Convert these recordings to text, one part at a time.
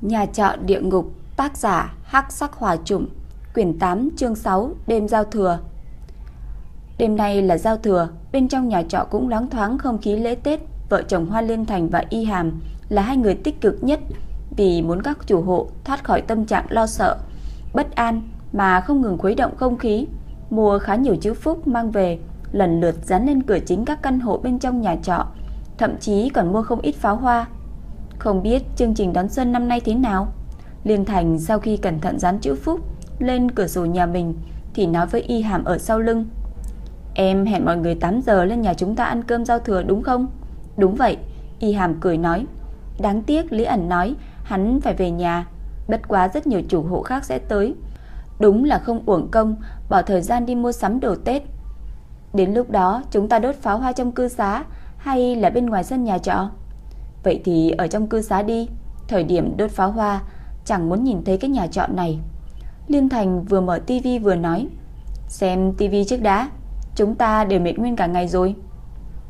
Nhà trọ địa ngục, tác giả Hắc Sắc Hỏa Trùng, quyển 8, chương 6, đêm giao thừa. Đêm nay là giao thừa, bên trong nhà trọ cũng loáng thoáng không khí lễ Tết, vợ chồng Hoa Liên Thành và Y Hàm là hai người tích cực nhất vì muốn các chủ hộ thoát khỏi tâm trạng lo sợ, bất an mà không ngừng khuấy động không khí, mua khá nhiều chữ phúc mang về, lần lượt dán lên cửa chính các căn hộ bên trong nhà trọ, thậm chí còn mua không ít pháo hoa. Không biết chương trình đón xuân năm nay thế nào? Liên Thành sau khi cẩn thận dán chữ phúc lên cửa sổ nhà mình thì nói với Y Hàm ở sau lưng. Em hẹn mọi người 8 giờ lên nhà chúng ta ăn cơm giao thừa đúng không? Đúng vậy, Y Hàm cười nói. Đáng tiếc Lý ẩn nói hắn phải về nhà, bất quá rất nhiều chủ hộ khác sẽ tới. Đúng là không uổng công bỏ thời gian đi mua sắm đồ Tết. Đến lúc đó chúng ta đốt pháo hoa trong cư xá hay là bên ngoài sân nhà trọ? Vậy thì ở trong cư xá đi, thời điểm đốt pháo hoa chẳng muốn nhìn thấy cái nhà trọ này. Liên Thành vừa mở tivi vừa nói, xem tivi trước đã, chúng ta đều mệt nguyên cả ngày rồi.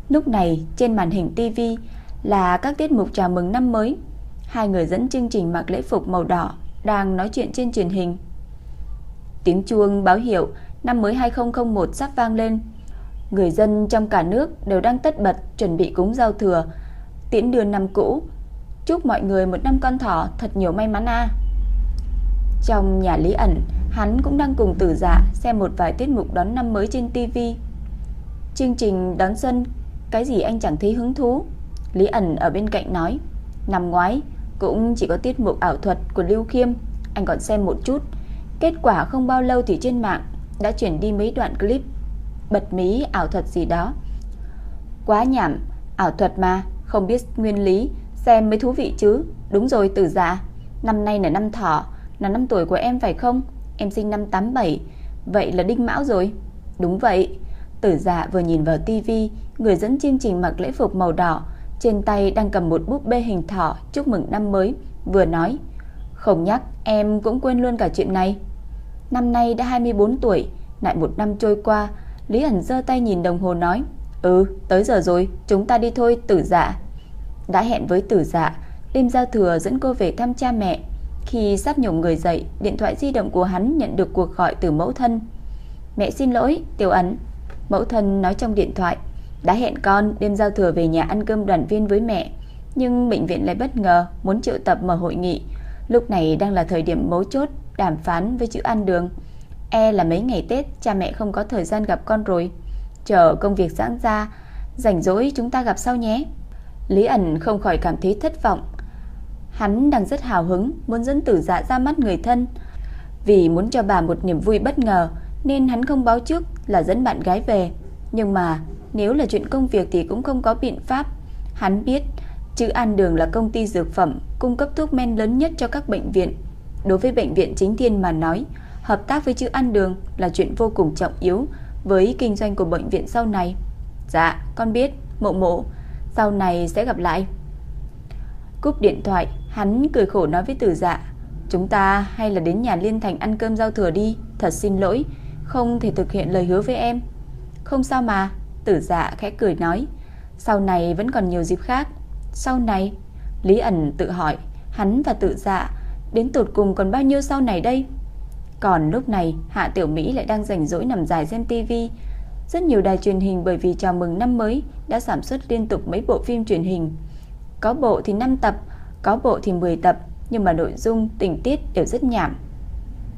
Lúc này trên màn hình tivi là các tiết mục chào mừng năm mới. Hai người dẫn chương trình mặc lễ phục màu đỏ đang nói chuyện trên truyền hình. Tiếng chuông báo hiệu năm mới 2001 sắp vang lên. Người dân trong cả nước đều đang tất bật chuẩn bị cúng giao thừa, tiễn đưa năm cũ. Chúc mọi người một năm con thỏ thật nhiều may mắn a. Trong nhà Lý ẩn, hắn cũng đang cùng Tử Dạ xem một vài tiết mục đón năm mới trên TV. Chương trình đón xuân, cái gì anh chẳng thấy hứng thú. Lý ẩn ở bên cạnh nói, năm ngoái cũng chỉ có tiết mục ảo thuật của Lưu Khiêm, anh còn xem một chút. Kết quả không bao lâu thì trên mạng đã chuyển đi mấy đoạn clip bật mí ảo thuật gì đó. Quá nhảm, ảo thuật mà, không biết nguyên lý, xem mới thú vị chứ. Đúng rồi tử dạ, năm nay là năm thỏ, là năm tuổi của em phải không? Em sinh năm 87, vậy là đinh mão rồi. Đúng vậy. Tử dạ vừa nhìn vào tivi, người dẫn chương trình mặc lễ phục màu đỏ, trên tay đang cầm một búp bê hình thỏ chúc mừng năm mới, vừa nói. Không nhắc, em cũng quên luôn cả chuyện này. Năm nay đã 24 tuổi, lại một năm trôi qua, Lý ẩn giơ tay nhìn đồng hồ nói, "Ừ, tới giờ rồi, chúng ta đi thôi, Tử Dạ." Đã hẹn với Tử Dạ, đêm giao thừa dẫn cô về thăm cha mẹ. Khi sắp nhổm người dậy, điện thoại di động của hắn nhận được cuộc gọi từ mẫu thân. "Mẹ xin lỗi, Tiểu Ấn Mẫu thân nói trong điện thoại, "Đã hẹn con đêm giao thừa về nhà ăn cơm đoàn viên với mẹ." Nhưng bệnh viện lại bất ngờ muốn triệu tập mở hội nghị. Lúc này đang là thời điểm mấu chốt đàm phán với chữ ăn đường. E là mấy ngày Tết cha mẹ không có thời gian gặp con rồi. Chờ công việc giãn ra, rảnh rỗi chúng ta gặp sau nhé. Lý ẩn không khỏi cảm thấy thất vọng. Hắn đang rất hào hứng muốn dẫn tử dạ ra mắt người thân. Vì muốn cho bà một niềm vui bất ngờ nên hắn không báo trước là dẫn bạn gái về. Nhưng mà nếu là chuyện công việc thì cũng không có biện pháp. Hắn biết chữ An Đường là công ty dược phẩm cung cấp thuốc men lớn nhất cho các bệnh viện. Đối với bệnh viện chính thiên mà nói, hợp tác với chữ An đường là chuyện vô cùng trọng yếu với kinh doanh của bệnh viện sau này. Dạ, con biết, mộ mộ, sau này sẽ gặp lại. Cúp điện thoại, hắn cười khổ nói với tử dạ, chúng ta hay là đến nhà Liên Thành ăn cơm giao thừa đi, thật xin lỗi, không thể thực hiện lời hứa với em. Không sao mà, tử dạ khẽ cười nói, sau này vẫn còn nhiều dịp khác. Sau này, Lý ẩn tự hỏi, hắn và tự dạ, đến tụt cùng còn bao nhiêu sau này đây? Còn lúc này Hạ Tiểu Mỹ lại đang rảnh rỗi nằm dài xem tivi Rất nhiều đài truyền hình bởi vì chào mừng năm mới Đã sản xuất liên tục mấy bộ phim truyền hình. Có bộ thì 5 tập Có bộ thì 10 tập Nhưng mà nội dung, tình tiết đều rất nhảm.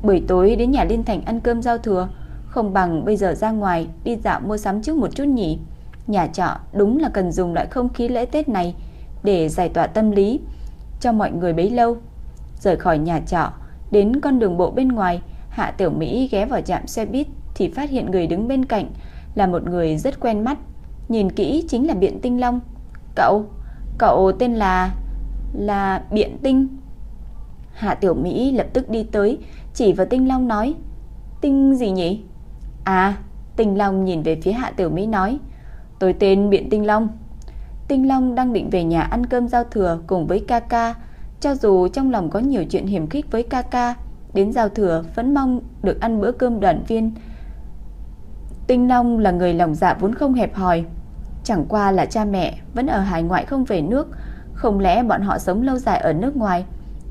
Buổi tối đến nhà Liên Thành ăn cơm giao thừa Không bằng bây giờ ra ngoài Đi dạo mua sắm trước một chút nhỉ. Nhà trọ đúng là cần dùng loại không khí lễ Tết này Để giải tỏa tâm lý Cho mọi người bấy lâu. Rời khỏi nhà trọ Đến con đường bộ bên ngoài Hạ Tiểu Mỹ ghé vào trạm xe buýt thì phát hiện người đứng bên cạnh là một người rất quen mắt. Nhìn kỹ chính là Biện Tinh Long. Cậu, cậu tên là... là Biện Tinh. Hạ Tiểu Mỹ lập tức đi tới, chỉ vào Tinh Long nói. Tinh gì nhỉ? À, Tinh Long nhìn về phía Hạ Tiểu Mỹ nói. Tôi tên Biện Tinh Long. Tinh Long đang định về nhà ăn cơm giao thừa cùng với Kaka. Cho dù trong lòng có nhiều chuyện hiểm khích với Kaka, Đến giao thừa vẫn mong được ăn bữa cơm đoàn viên Tinh Long là người lòng dạ vốn không hẹp hòi Chẳng qua là cha mẹ Vẫn ở hải ngoại không về nước Không lẽ bọn họ sống lâu dài ở nước ngoài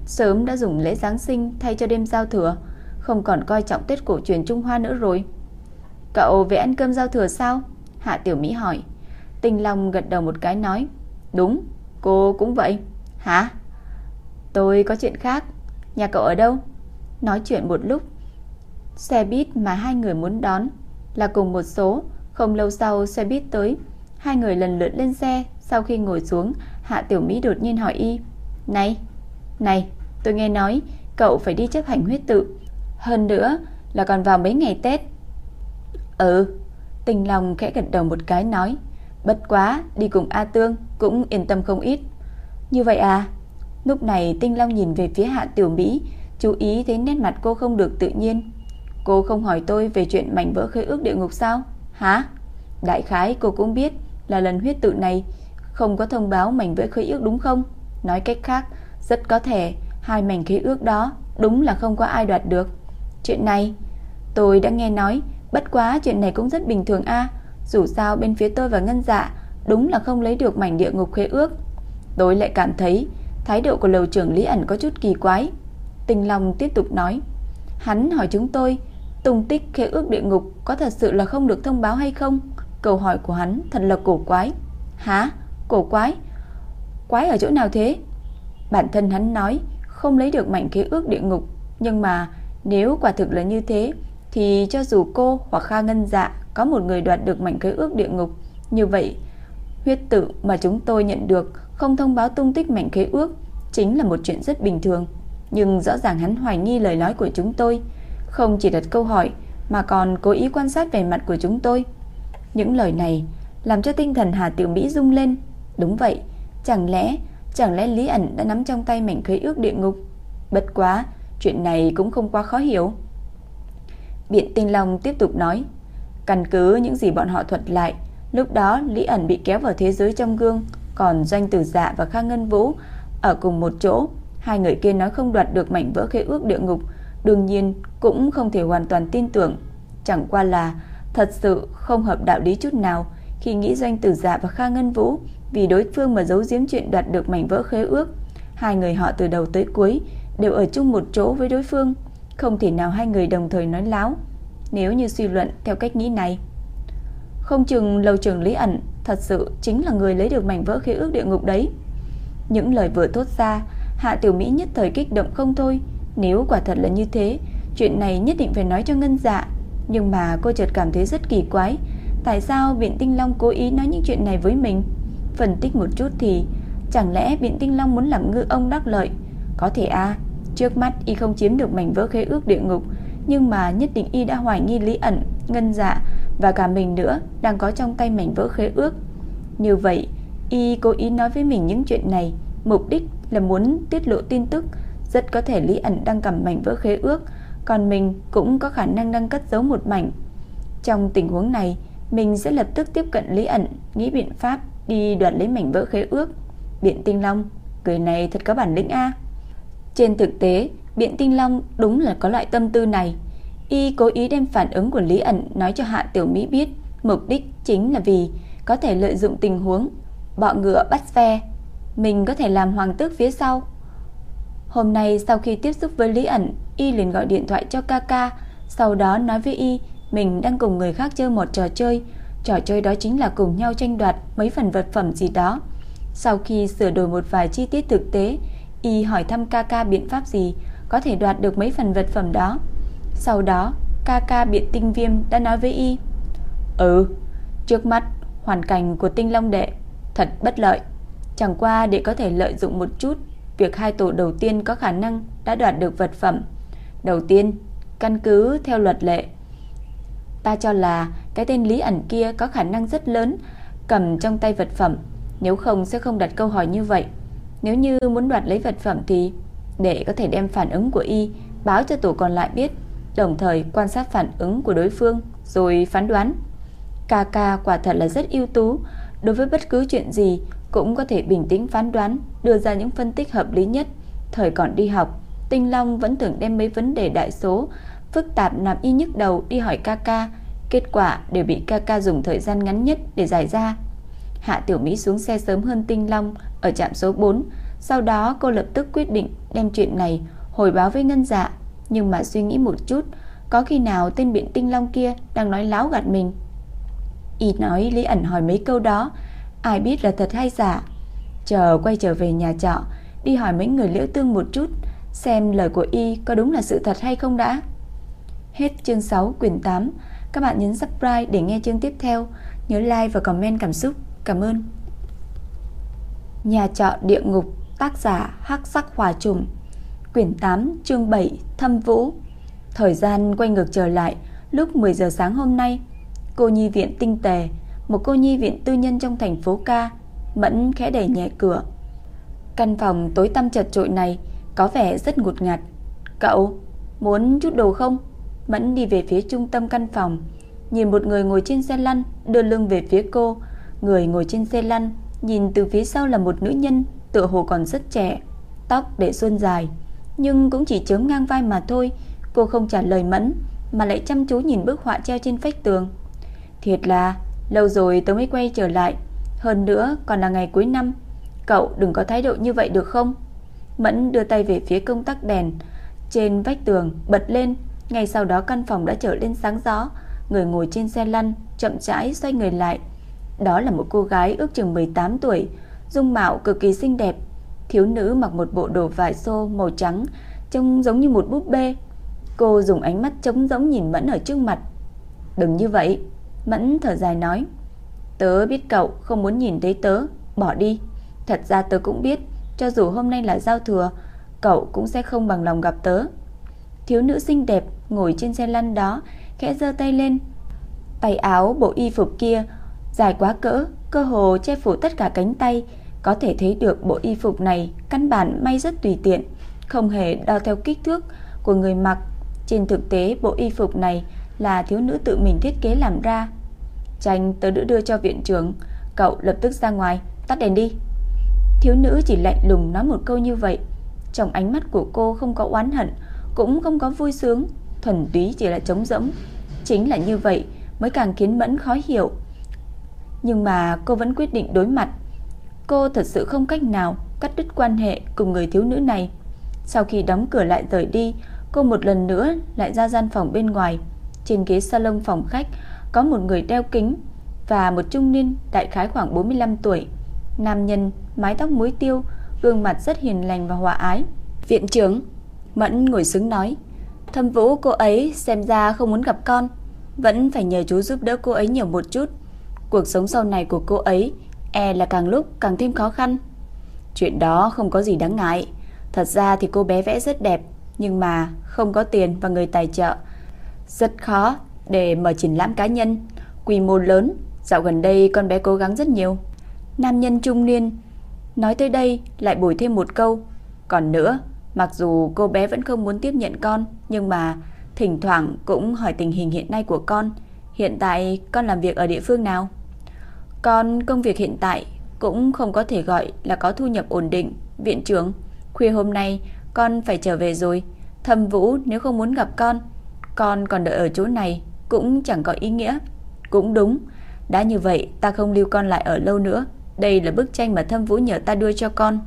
sớm đã dùng lễ Giáng sinh thay cho đêm giao thừa, không còn coi trọng Tết cổ truyền Trung Hoa nữa rồi. Cậu về ăn cơm giao thừa sao? Hạ Tiểu Mỹ hỏi. Tinh Long gật đầu một cái nói, đúng, cô cũng vậy. Hả? Tôi có chuyện khác. Nhà cậu ở đâu? Nói chuyện một lúc. Xe buýt mà hai người muốn đón là cùng một số. Không lâu sau xe buýt tới. Hai người lần lượt lên xe. Sau khi ngồi xuống, Hạ Tiểu Mỹ đột nhiên hỏi y. Này, này, tôi nghe nói cậu phải đi chấp hành huyết tự. Hơn nữa là còn vào mấy ngày Tết. Ừ, tình lòng khẽ gật đầu một cái nói. Bất quá, đi cùng A Tương cũng yên tâm không ít. Như vậy à? Lúc này Tinh Long nhìn về phía Hạ Tiểu Mỹ, chú ý thấy nét mặt cô không được tự nhiên. Cô không hỏi tôi về chuyện mảnh vỡ khế ước địa ngục sao? Hả? Đại khái cô cũng biết là lần huyết tự này không có thông báo mảnh vỡ khế ước đúng không? Nói cách khác, rất có thể hai mảnh khế ước đó đúng là không có ai đoạt được. Chuyện này, tôi đã nghe nói, bất quá chuyện này cũng rất bình thường a. Dù sao bên phía tôi và Ngân Dạ đúng là không lấy được mảnh địa ngục khế ước. Tôi lại cảm thấy thái độ của lầu trưởng Lý ẩn có chút kỳ quái. Tình lòng tiếp tục nói, hắn hỏi chúng tôi, tung tích khế ước địa ngục có thật sự là không được thông báo hay không? Câu hỏi của hắn thật là cổ quái. Hả? Cổ quái? Quái ở chỗ nào thế? Bản thân hắn nói không lấy được mảnh khế ước địa ngục, nhưng mà nếu quả thực là như thế thì cho dù cô hoặc Kha Ngân Dạ có một người đoạt được mảnh khế ước địa ngục, như vậy huyết tự mà chúng tôi nhận được không thông báo tung tích mảnh khế ước chính là một chuyện rất bình thường. Nhưng rõ ràng hắn hoài nghi lời nói của chúng tôi, không chỉ đặt câu hỏi mà còn cố ý quan sát vẻ mặt của chúng tôi. Những lời này làm cho tinh thần Hà Tiểu Mỹ rung lên. Đúng vậy, chẳng lẽ chẳng lẽ Lý ẩn đã nắm trong tay mảnh khế ước địa ngục? Bất quá, chuyện này cũng không quá khó hiểu. Biện Tinh Long tiếp tục nói, căn cứ những gì bọn họ thuật lại, lúc đó Lý ẩn bị kéo vào thế giới trong gương, còn Doanh Tử Dạ và Kha Ngân Vũ ở cùng một chỗ, hai người kia nói không đoạt được mảnh vỡ khế ước địa ngục, đương nhiên cũng không thể hoàn toàn tin tưởng, chẳng qua là thật sự không hợp đạo lý chút nào khi nghĩ Doanh Tử Dạ và kha Ngân Vũ vì đối phương mà giấu giếm chuyện đoạt được mảnh vỡ khế ước. Hai người họ từ đầu tới cuối đều ở chung một chỗ với đối phương, không thể nào hai người đồng thời nói láo. Nếu như suy luận theo cách nghĩ này, không chừng lầu trưởng Lý ẩn thật sự chính là người lấy được mảnh vỡ khế ước địa ngục đấy. Những lời vừa thốt ra, Hạ Tiểu Mỹ nhất thời kích động không thôi. Nếu quả thật là như thế, chuyện này nhất định phải nói cho Ngân Dạ. Nhưng mà cô chợt cảm thấy rất kỳ quái, tại sao viện Tinh Long cố ý nói những chuyện này với mình? Phân tích một chút thì, chẳng lẽ viện Tinh Long muốn làm ngư ông đắc lợi? Có thể a, à, trước mắt y không chiếm được mảnh vỡ khế ước địa ngục, nhưng mà nhất định y đã hoài nghi Lý ẩn, Ngân Dạ và cả mình nữa đang có trong tay mảnh vỡ khế ước. Như vậy, y cố ý nói với mình những chuyện này, mục đích là muốn tiết lộ tin tức, rất có thể Lý ẩn đang cầm mảnh vỡ khế ước, còn mình cũng có khả năng đang cất giấu một mảnh. Trong tình huống này, mình sẽ lập tức tiếp cận Lý ẩn, nghĩ biện pháp đi đoạt lấy mảnh vỡ khế ước. Biện Tinh Long, người này thật có bản lĩnh a. Trên thực tế, Biện Tinh Long đúng là có loại tâm tư này. Y cố ý đem phản ứng của Lý ẩn nói cho Hạ Tiểu Mỹ biết, mục đích chính là vì có thể lợi dụng tình huống bọ ngựa bắt ve, mình có thể làm hoàng tước phía sau. Hôm nay sau khi tiếp xúc với Lý ẩn, Y liền gọi điện thoại cho Kaka, sau đó nói với Y mình đang cùng người khác chơi một trò chơi, trò chơi đó chính là cùng nhau tranh đoạt mấy phần vật phẩm gì đó. Sau khi sửa đổi một vài chi tiết thực tế, Y hỏi thăm Kaka biện pháp gì có thể đoạt được mấy phần vật phẩm đó. Sau đó, Kaka biện tinh viêm đã nói với Y Ừ, trước mắt hoàn cảnh của tinh long đệ thật bất lợi. Chẳng qua để có thể lợi dụng một chút việc hai tổ đầu tiên có khả năng đã đoạt được vật phẩm. Đầu tiên, căn cứ theo luật lệ, ta cho là cái tên Lý ẩn kia có khả năng rất lớn cầm trong tay vật phẩm, nếu không sẽ không đặt câu hỏi như vậy. Nếu như muốn đoạt lấy vật phẩm thì để có thể đem phản ứng của y báo cho tổ còn lại biết, đồng thời quan sát phản ứng của đối phương rồi phán đoán. ca ca quả thật là rất ưu tú, đối với bất cứ chuyện gì cũng có thể bình tĩnh phán đoán, đưa ra những phân tích hợp lý nhất. Thời còn đi học, Tinh Long vẫn thường đem mấy vấn đề đại số phức tạp làm y nhức đầu đi hỏi Kaka, kết quả đều bị Kaka dùng thời gian ngắn nhất để giải ra. Hạ Tiểu Mỹ xuống xe sớm hơn Tinh Long ở trạm số 4, Sau đó cô lập tức quyết định đem chuyện này hồi báo với Ngân Dạ, nhưng mà suy nghĩ một chút, có khi nào tên biện tinh long kia đang nói láo gạt mình? Y nói Lý ẩn hỏi mấy câu đó, ai biết là thật hay giả. Chờ quay trở về nhà trọ, đi hỏi mấy người liễu tương một chút, xem lời của Y có đúng là sự thật hay không đã. Hết chương 6 quyển 8. Các bạn nhấn subscribe để nghe chương tiếp theo. Nhớ like và comment cảm xúc. Cảm ơn. Nhà trọ địa ngục, tác giả Hắc Sắc Hòa Trùng. Quyển 8, chương 7, Thâm Vũ. Thời gian quay ngược trở lại, lúc 10 giờ sáng hôm nay, cô nhi viện tinh tề, một cô nhi viện tư nhân trong thành phố ca, Mẫn khẽ đẩy nhẹ cửa. Căn phòng tối tăm chật trội này có vẻ rất ngột ngạt. "Cậu muốn chút đồ không?" Mẫn đi về phía trung tâm căn phòng, nhìn một người ngồi trên xe lăn đưa lưng về phía cô, người ngồi trên xe lăn nhìn từ phía sau là một nữ nhân, tựa hồ còn rất trẻ, tóc để xuân dài, nhưng cũng chỉ chớm ngang vai mà thôi. Cô không trả lời Mẫn, mà lại chăm chú nhìn bức họa treo trên vách tường. Thiệt là lâu rồi tớ mới quay trở lại, hơn nữa còn là ngày cuối năm, cậu đừng có thái độ như vậy được không? Mẫn đưa tay về phía công tắc đèn trên vách tường bật lên, ngay sau đó căn phòng đã trở lên sáng gió, người ngồi trên xe lăn chậm rãi xoay người lại. Đó là một cô gái ước chừng 18 tuổi, dung mạo cực kỳ xinh đẹp. Thiếu nữ mặc một bộ đồ vải xô màu trắng, trông giống như một búp bê. Cô dùng ánh mắt trống rỗng nhìn Mẫn ở trước mặt. "Đừng như vậy." Mẫn thở dài nói. "Tớ biết cậu không muốn nhìn thấy tớ, bỏ đi. Thật ra tớ cũng biết, cho dù hôm nay là giao thừa, cậu cũng sẽ không bằng lòng gặp tớ." Thiếu nữ xinh đẹp ngồi trên xe lăn đó, khẽ giơ tay lên. Tay áo bộ y phục kia dài quá cỡ, cơ hồ che phủ tất cả cánh tay, có thể thấy được bộ y phục này căn bản may rất tùy tiện, không hề đo theo kích thước của người mặc. Trên thực tế bộ y phục này là thiếu nữ tự mình thiết kế làm ra. Tranh tớ đỡ đưa cho viện trưởng, cậu lập tức ra ngoài, tắt đèn đi. Thiếu nữ chỉ lạnh lùng nói một câu như vậy, trong ánh mắt của cô không có oán hận, cũng không có vui sướng, thuần túy chỉ là trống rỗng. Chính là như vậy mới càng khiến Mẫn khó hiểu. Nhưng mà cô vẫn quyết định đối mặt. Cô thật sự không cách nào cắt đứt quan hệ cùng người thiếu nữ này. Sau khi đóng cửa lại rời đi, cô một lần nữa lại ra gian phòng bên ngoài. Trên ghế salon phòng khách có một người đeo kính và một trung niên đại khái khoảng 45 tuổi. Nam nhân, mái tóc muối tiêu, gương mặt rất hiền lành và hòa ái. Viện trưởng, Mẫn ngồi xứng nói, Thâm Vũ cô ấy xem ra không muốn gặp con, vẫn phải nhờ chú giúp đỡ cô ấy nhiều một chút. Cuộc sống sau này của cô ấy e là càng lúc càng thêm khó khăn. Chuyện đó không có gì đáng ngại. Thật ra thì cô bé vẽ rất đẹp, nhưng mà không có tiền và người tài trợ. Rất khó để mở triển lãm cá nhân, quy mô lớn. Dạo gần đây con bé cố gắng rất nhiều. Nam nhân trung niên nói tới đây lại bồi thêm một câu. Còn nữa, mặc dù cô bé vẫn không muốn tiếp nhận con, nhưng mà thỉnh thoảng cũng hỏi tình hình hiện nay của con. Hiện tại con làm việc ở địa phương nào? Con công việc hiện tại cũng không có thể gọi là có thu nhập ổn định. Viện trưởng, khuya hôm nay con phải trở về rồi. Thẩm Vũ nếu không muốn gặp con, con còn đợi ở chỗ này cũng chẳng có ý nghĩa. Cũng đúng, đã như vậy ta không lưu con lại ở lâu nữa. Đây là bức tranh mà Thâm Vũ nhờ ta đưa cho con.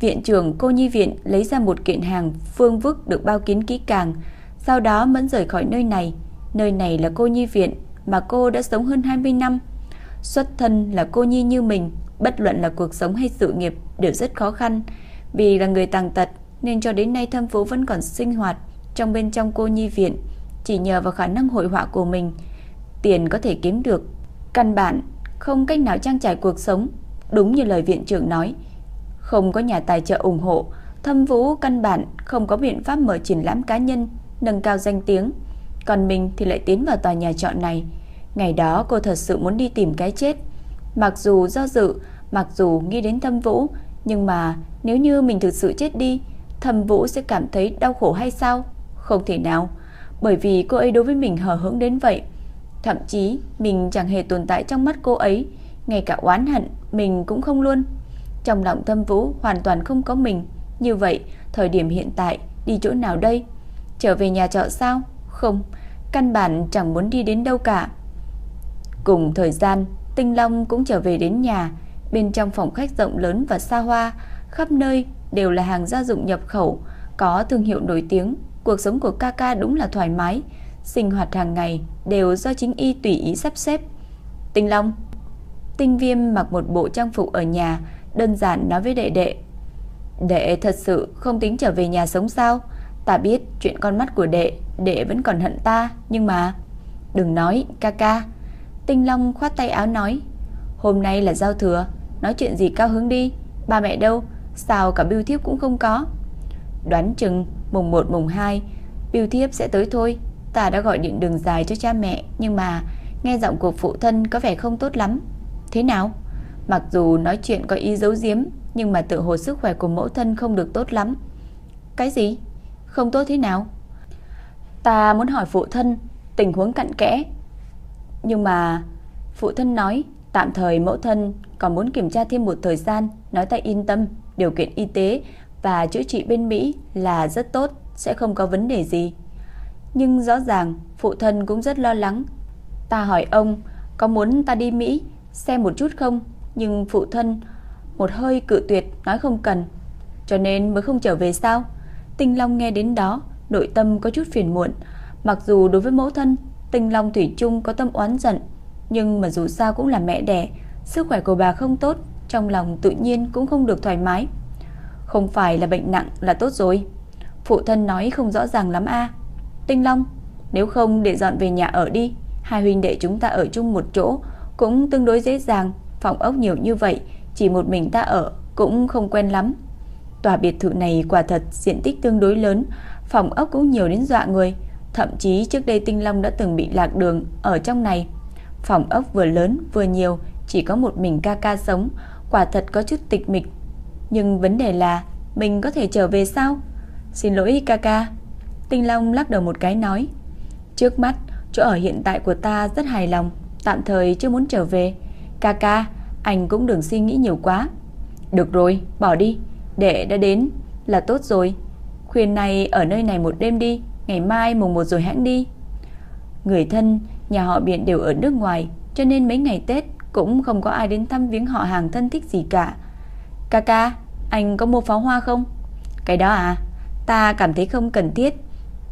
Viện trưởng cô nhi viện lấy ra một kiện hàng phương vức được bao kín kỹ càng, sau đó mẫn rời khỏi nơi này. Nơi này là cô nhi viện mà cô đã sống hơn 20 năm. Xuất thân là cô nhi như mình, bất luận là cuộc sống hay sự nghiệp đều rất khó khăn. Vì là người tàng tật nên cho đến nay Thâm Vũ vẫn còn sinh hoạt trong bên trong cô nhi viện, chỉ nhờ vào khả năng hội họa của mình, tiền có thể kiếm được. Căn bản không cách nào trang trải cuộc sống, đúng như lời viện trưởng nói, không có nhà tài trợ ủng hộ, Thâm Vũ căn bản không có biện pháp mở triển lãm cá nhân, nâng cao danh tiếng, còn mình thì lại tiến vào tòa nhà trọ này. Ngày đó cô thật sự muốn đi tìm cái chết. Mặc dù do dự, mặc dù nghĩ đến Thâm Vũ, nhưng mà nếu như mình thực sự chết đi, Thâm Vũ sẽ cảm thấy đau khổ hay sao? Không thể nào, bởi vì cô ấy đối với mình hờ hững đến vậy. Thậm chí mình chẳng hề tồn tại trong mắt cô ấy, ngay cả oán hận mình cũng không luôn. Trong lòng Thâm Vũ hoàn toàn không có mình. Như vậy, thời điểm hiện tại đi chỗ nào đây? Trở về nhà trọ sao? Không, căn bản chẳng muốn đi đến đâu cả. Cùng thời gian, Tinh Long cũng trở về đến nhà, bên trong phòng khách rộng lớn và xa hoa, khắp nơi đều là hàng gia dụng nhập khẩu, có thương hiệu nổi tiếng, cuộc sống của Kaka đúng là thoải mái, sinh hoạt hàng ngày đều do chính y tùy ý sắp xếp. Tinh Long Tinh Viêm mặc một bộ trang phục ở nhà, đơn giản nói với đệ đệ. Đệ thật sự không tính trở về nhà sống sao? Ta biết chuyện con mắt của đệ, đệ vẫn còn hận ta, nhưng mà... Đừng nói, ca ca. Tinh Long khoát tay áo nói. Hôm nay là giao thừa, nói chuyện gì cao hứng đi. Ba mẹ đâu, sao cả biêu thiếp cũng không có. Đoán chừng mùng 1 mùng 2 biêu thiếp sẽ tới thôi. Ta đã gọi điện đường dài cho cha mẹ, nhưng mà nghe giọng của phụ thân có vẻ không tốt lắm. Thế nào? Mặc dù nói chuyện có ý giấu giếm, nhưng mà tự hồ sức khỏe của mẫu thân không được tốt lắm. Cái gì? Không tốt thế nào? Ta muốn hỏi phụ thân tình huống cặn kẽ. Nhưng mà phụ thân nói tạm thời mẫu thân còn muốn kiểm tra thêm một thời gian, nói ta yên tâm, điều kiện y tế và chữa trị bên Mỹ là rất tốt, sẽ không có vấn đề gì. Nhưng rõ ràng phụ thân cũng rất lo lắng. Ta hỏi ông có muốn ta đi Mỹ xem một chút không? Nhưng phụ thân một hơi cự tuyệt nói không cần. Cho nên mới không trở về sao? Tinh Long nghe đến đó, nội tâm có chút phiền muộn. Mặc dù đối với mẫu thân, Tinh Long Thủy chung có tâm oán giận, nhưng mà dù sao cũng là mẹ đẻ, sức khỏe của bà không tốt, trong lòng tự nhiên cũng không được thoải mái. Không phải là bệnh nặng là tốt rồi. Phụ thân nói không rõ ràng lắm a. Tinh Long, nếu không để dọn về nhà ở đi, hai huynh đệ chúng ta ở chung một chỗ cũng tương đối dễ dàng, phòng ốc nhiều như vậy, chỉ một mình ta ở cũng không quen lắm. Tòa biệt thự này quả thật diện tích tương đối lớn, phòng ốc cũng nhiều đến dọa người, thậm chí trước đây Tinh Long đã từng bị lạc đường ở trong này. Phòng ốc vừa lớn vừa nhiều, chỉ có một mình ca ca sống, quả thật có chút tịch mịch. Nhưng vấn đề là mình có thể trở về sao? Xin lỗi ca ca. Tinh Long lắc đầu một cái nói, trước mắt chỗ ở hiện tại của ta rất hài lòng, tạm thời chưa muốn trở về. Ca ca, anh cũng đừng suy nghĩ nhiều quá. Được rồi, bỏ đi, đệ đã đến là tốt rồi. Khuyên này ở nơi này một đêm đi, ngày mai mùng một rồi hãng đi. Người thân, nhà họ Biện đều ở nước ngoài, cho nên mấy ngày Tết cũng không có ai đến thăm viếng họ hàng thân thích gì cả. Kaka, anh có mua pháo hoa không? Cái đó à, ta cảm thấy không cần thiết,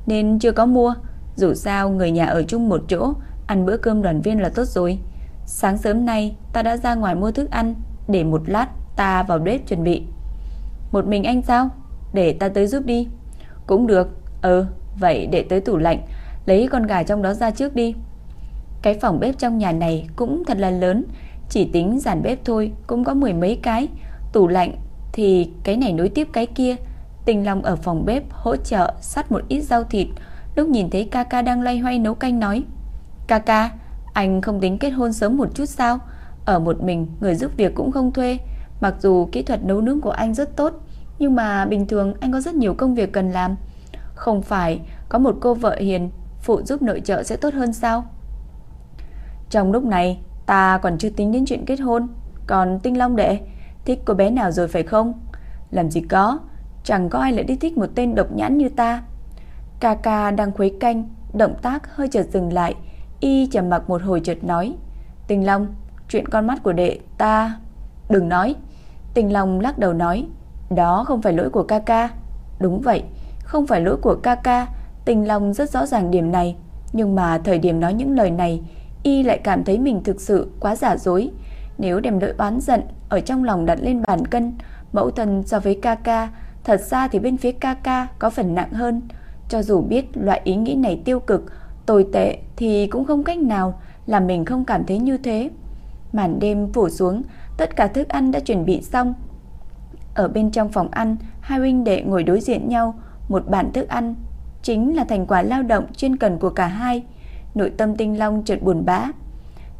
nên chưa có mua. Dù sao người nhà ở chung một chỗ, ăn bữa cơm đoàn viên là tốt rồi. Sáng sớm nay ta đã ra ngoài mua thức ăn, để một lát ta vào bếp chuẩn bị. Một mình anh sao? Để ta tới giúp đi. Cũng được. Ừ, vậy để tới tủ lạnh, lấy con gà trong đó ra trước đi. Cái phòng bếp trong nhà này cũng thật là lớn, chỉ tính dàn bếp thôi cũng có mười mấy cái, tủ lạnh thì cái này nối tiếp cái kia. Tình Long ở phòng bếp hỗ trợ sắt một ít rau thịt, lúc nhìn thấy Kaka đang loay hoay nấu canh nói: "Kaka, anh không tính kết hôn sớm một chút sao? Ở một mình, người giúp việc cũng không thuê, mặc dù kỹ thuật nấu nướng của anh rất tốt, nhưng mà bình thường anh có rất nhiều công việc cần làm. Không phải có một cô vợ hiền phụ giúp nội trợ sẽ tốt hơn sao? Trong lúc này, ta còn chưa tính đến chuyện kết hôn, còn Tinh Long đệ thích cô bé nào rồi phải không? Làm gì có, chẳng có ai lại đi thích một tên độc nhãn như ta. Ca ca đang khuấy canh, động tác hơi chợt dừng lại, y trầm mặc một hồi chợt nói: tình Long, chuyện con mắt của đệ ta đừng nói." Tình Long lắc đầu nói: "Đó không phải lỗi của ca ca." "Đúng vậy, không phải lỗi của ca ca." Tình Long rất rõ ràng điểm này, nhưng mà thời điểm nói những lời này, y lại cảm thấy mình thực sự quá giả dối. Nếu đem nỗi oán giận ở trong lòng đặt lên bàn cân, mẫu thân so với ca ca, thật ra thì bên phía ca ca có phần nặng hơn. Cho dù biết loại ý nghĩ này tiêu cực, tồi tệ thì cũng không cách nào làm mình không cảm thấy như thế. Màn đêm phủ xuống, tất cả thức ăn đã chuẩn bị xong. Ở bên trong phòng ăn, hai huynh đệ ngồi đối diện nhau, một bàn thức ăn chính là thành quả lao động chuyên cần của cả hai. Nội tâm Tinh Long chợt buồn bã.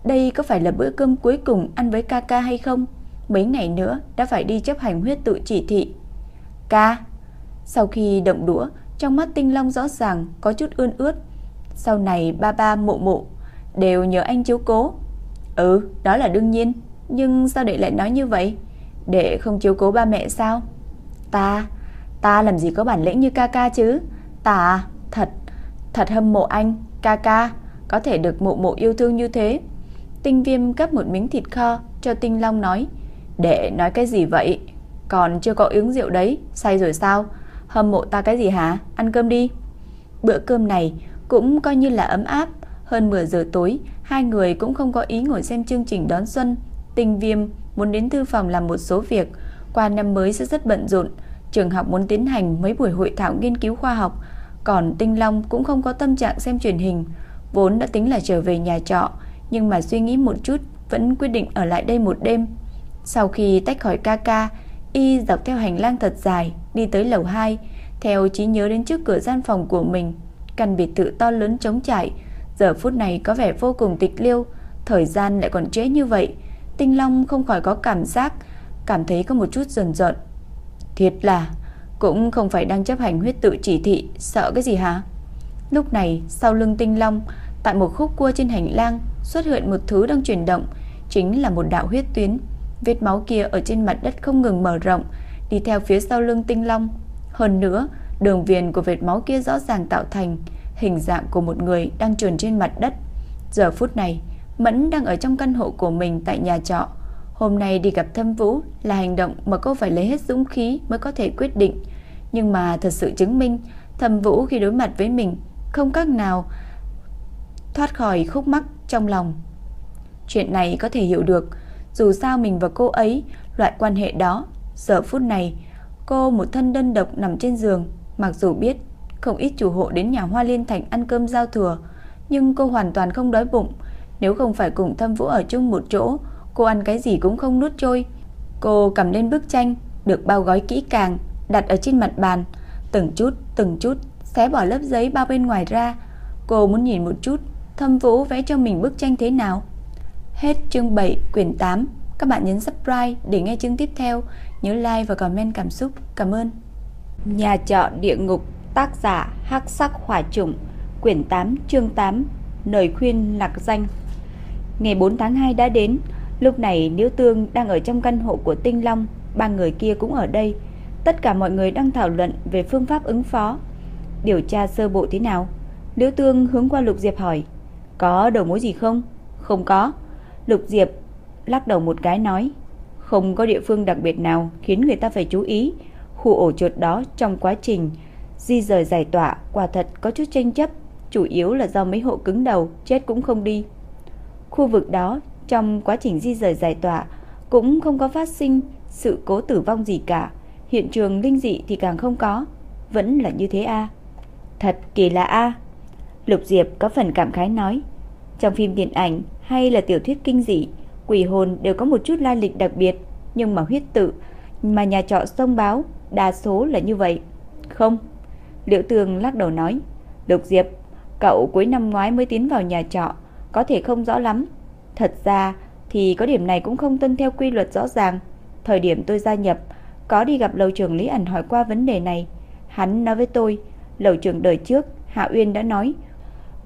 Đây có phải là bữa cơm cuối cùng ăn với ca ca hay không? Mấy ngày nữa đã phải đi chấp hành huyết tự chỉ thị. Ca. Sau khi động đũa, trong mắt Tinh Long rõ ràng có chút ươn ướt. Sau này ba ba mộ mộ đều nhờ anh chiếu cố. Ừ, đó là đương nhiên. Nhưng sao đệ lại nói như vậy? Đệ không chiếu cố ba mẹ sao? Ta, ta làm gì có bản lĩnh như ca ca chứ? Ta, thật, thật hâm mộ anh, ca ca, có thể được mộ mộ yêu thương như thế. Tinh viêm gắp một miếng thịt kho cho Tinh Long nói. Đệ nói cái gì vậy? Còn chưa có uống rượu đấy, say rồi sao? Hâm mộ ta cái gì hả? Ăn cơm đi. Bữa cơm này cũng coi như là ấm áp. Hơn 10 giờ tối, hai người cũng không có ý ngồi xem chương trình đón xuân. Tinh viêm muốn đến thư phòng làm một số việc. Qua năm mới sẽ rất bận rộn. Trường học muốn tiến hành mấy buổi hội thảo nghiên cứu khoa học. Còn Tinh Long cũng không có tâm trạng xem truyền hình. Vốn đã tính là trở về nhà trọ. Nhưng mà suy nghĩ một chút vẫn quyết định ở lại đây một đêm. Sau khi tách khỏi ca ca, y dọc theo hành lang thật dài, đi tới lầu 2, theo trí nhớ đến trước cửa gian phòng của mình. Căn biệt thự to lớn trống trải, giờ phút này có vẻ vô cùng tịch liêu, thời gian lại còn trễ như vậy. Tinh Long không khỏi có cảm giác, cảm thấy có một chút dần dần. Thiệt là, cũng không phải đang chấp hành huyết tự chỉ thị, sợ cái gì hả? Lúc này, sau lưng Tinh Long, tại một khúc cua trên hành lang, xuất hiện một thứ đang chuyển động, chính là một đạo huyết tuyến. Vết máu kia ở trên mặt đất không ngừng mở rộng, đi theo phía sau lưng Tinh Long. Hơn nữa, đường viền của vệt máu kia rõ ràng tạo thành hình dạng của một người đang trườn trên mặt đất. Giờ phút này, Mẫn đang ở trong căn hộ của mình tại nhà trọ. Hôm nay đi gặp Thâm Vũ là hành động mà cô phải lấy hết dũng khí mới có thể quyết định. Nhưng mà thật sự chứng minh Thâm Vũ khi đối mặt với mình không cách nào thoát khỏi khúc mắc trong lòng. Chuyện này có thể hiểu được, dù sao mình và cô ấy loại quan hệ đó, giờ phút này cô một thân đơn độc nằm trên giường, mặc dù biết không ít chủ hộ đến nhà Hoa Liên Thành ăn cơm giao thừa, nhưng cô hoàn toàn không đói bụng, nếu không phải cùng Thâm Vũ ở chung một chỗ, cô ăn cái gì cũng không nuốt trôi. Cô cầm lên bức tranh được bao gói kỹ càng, đặt ở trên mặt bàn, từng chút từng chút xé bỏ lớp giấy bao bên ngoài ra. Cô muốn nhìn một chút Thâm Vũ vẽ cho mình bức tranh thế nào. Hết chương 7 quyển 8. Các bạn nhấn subscribe để nghe chương tiếp theo. Nhớ like và comment cảm xúc. Cảm ơn. Nhà trọ địa ngục tác giả Hắc Sắc Hỏa Trùng quyển 8 chương 8 lời khuyên lạc danh. Ngày 4 tháng 2 đã đến, lúc này Liễu Tương đang ở trong căn hộ của Tinh Long, ba người kia cũng ở đây. Tất cả mọi người đang thảo luận về phương pháp ứng phó. Điều tra sơ bộ thế nào? Liễu Tương hướng qua Lục Diệp hỏi. Có đầu mối gì không? Không có. Lục Diệp lắc đầu một cái nói. Không có địa phương đặc biệt nào khiến người ta phải chú ý. Khu ổ chuột đó trong quá trình di rời giải tỏa quả thật có chút tranh chấp. Chủ yếu là do mấy hộ cứng đầu, chết cũng không đi. Khu vực đó trong quá trình di rời giải tỏa cũng không có phát sinh sự cố tử vong gì cả. Hiện trường linh dị thì càng không có. Vẫn là như thế a Thật kỳ lạ a Lục Diệp có phần cảm khái nói. Trong phim điện ảnh hay là tiểu thuyết kinh dị, quỷ hồn đều có một chút lai lịch đặc biệt, nhưng mà huyết tự mà nhà trọ sông báo đa số là như vậy. Không. Liễu Tường lắc đầu nói, Lục Diệp, cậu cuối năm ngoái mới tiến vào nhà trọ, có thể không rõ lắm. Thật ra thì có điểm này cũng không tuân theo quy luật rõ ràng. Thời điểm tôi gia nhập, có đi gặp lầu trưởng Lý ẩn hỏi qua vấn đề này. Hắn nói với tôi, lầu trưởng đời trước, Hạ Uyên đã nói,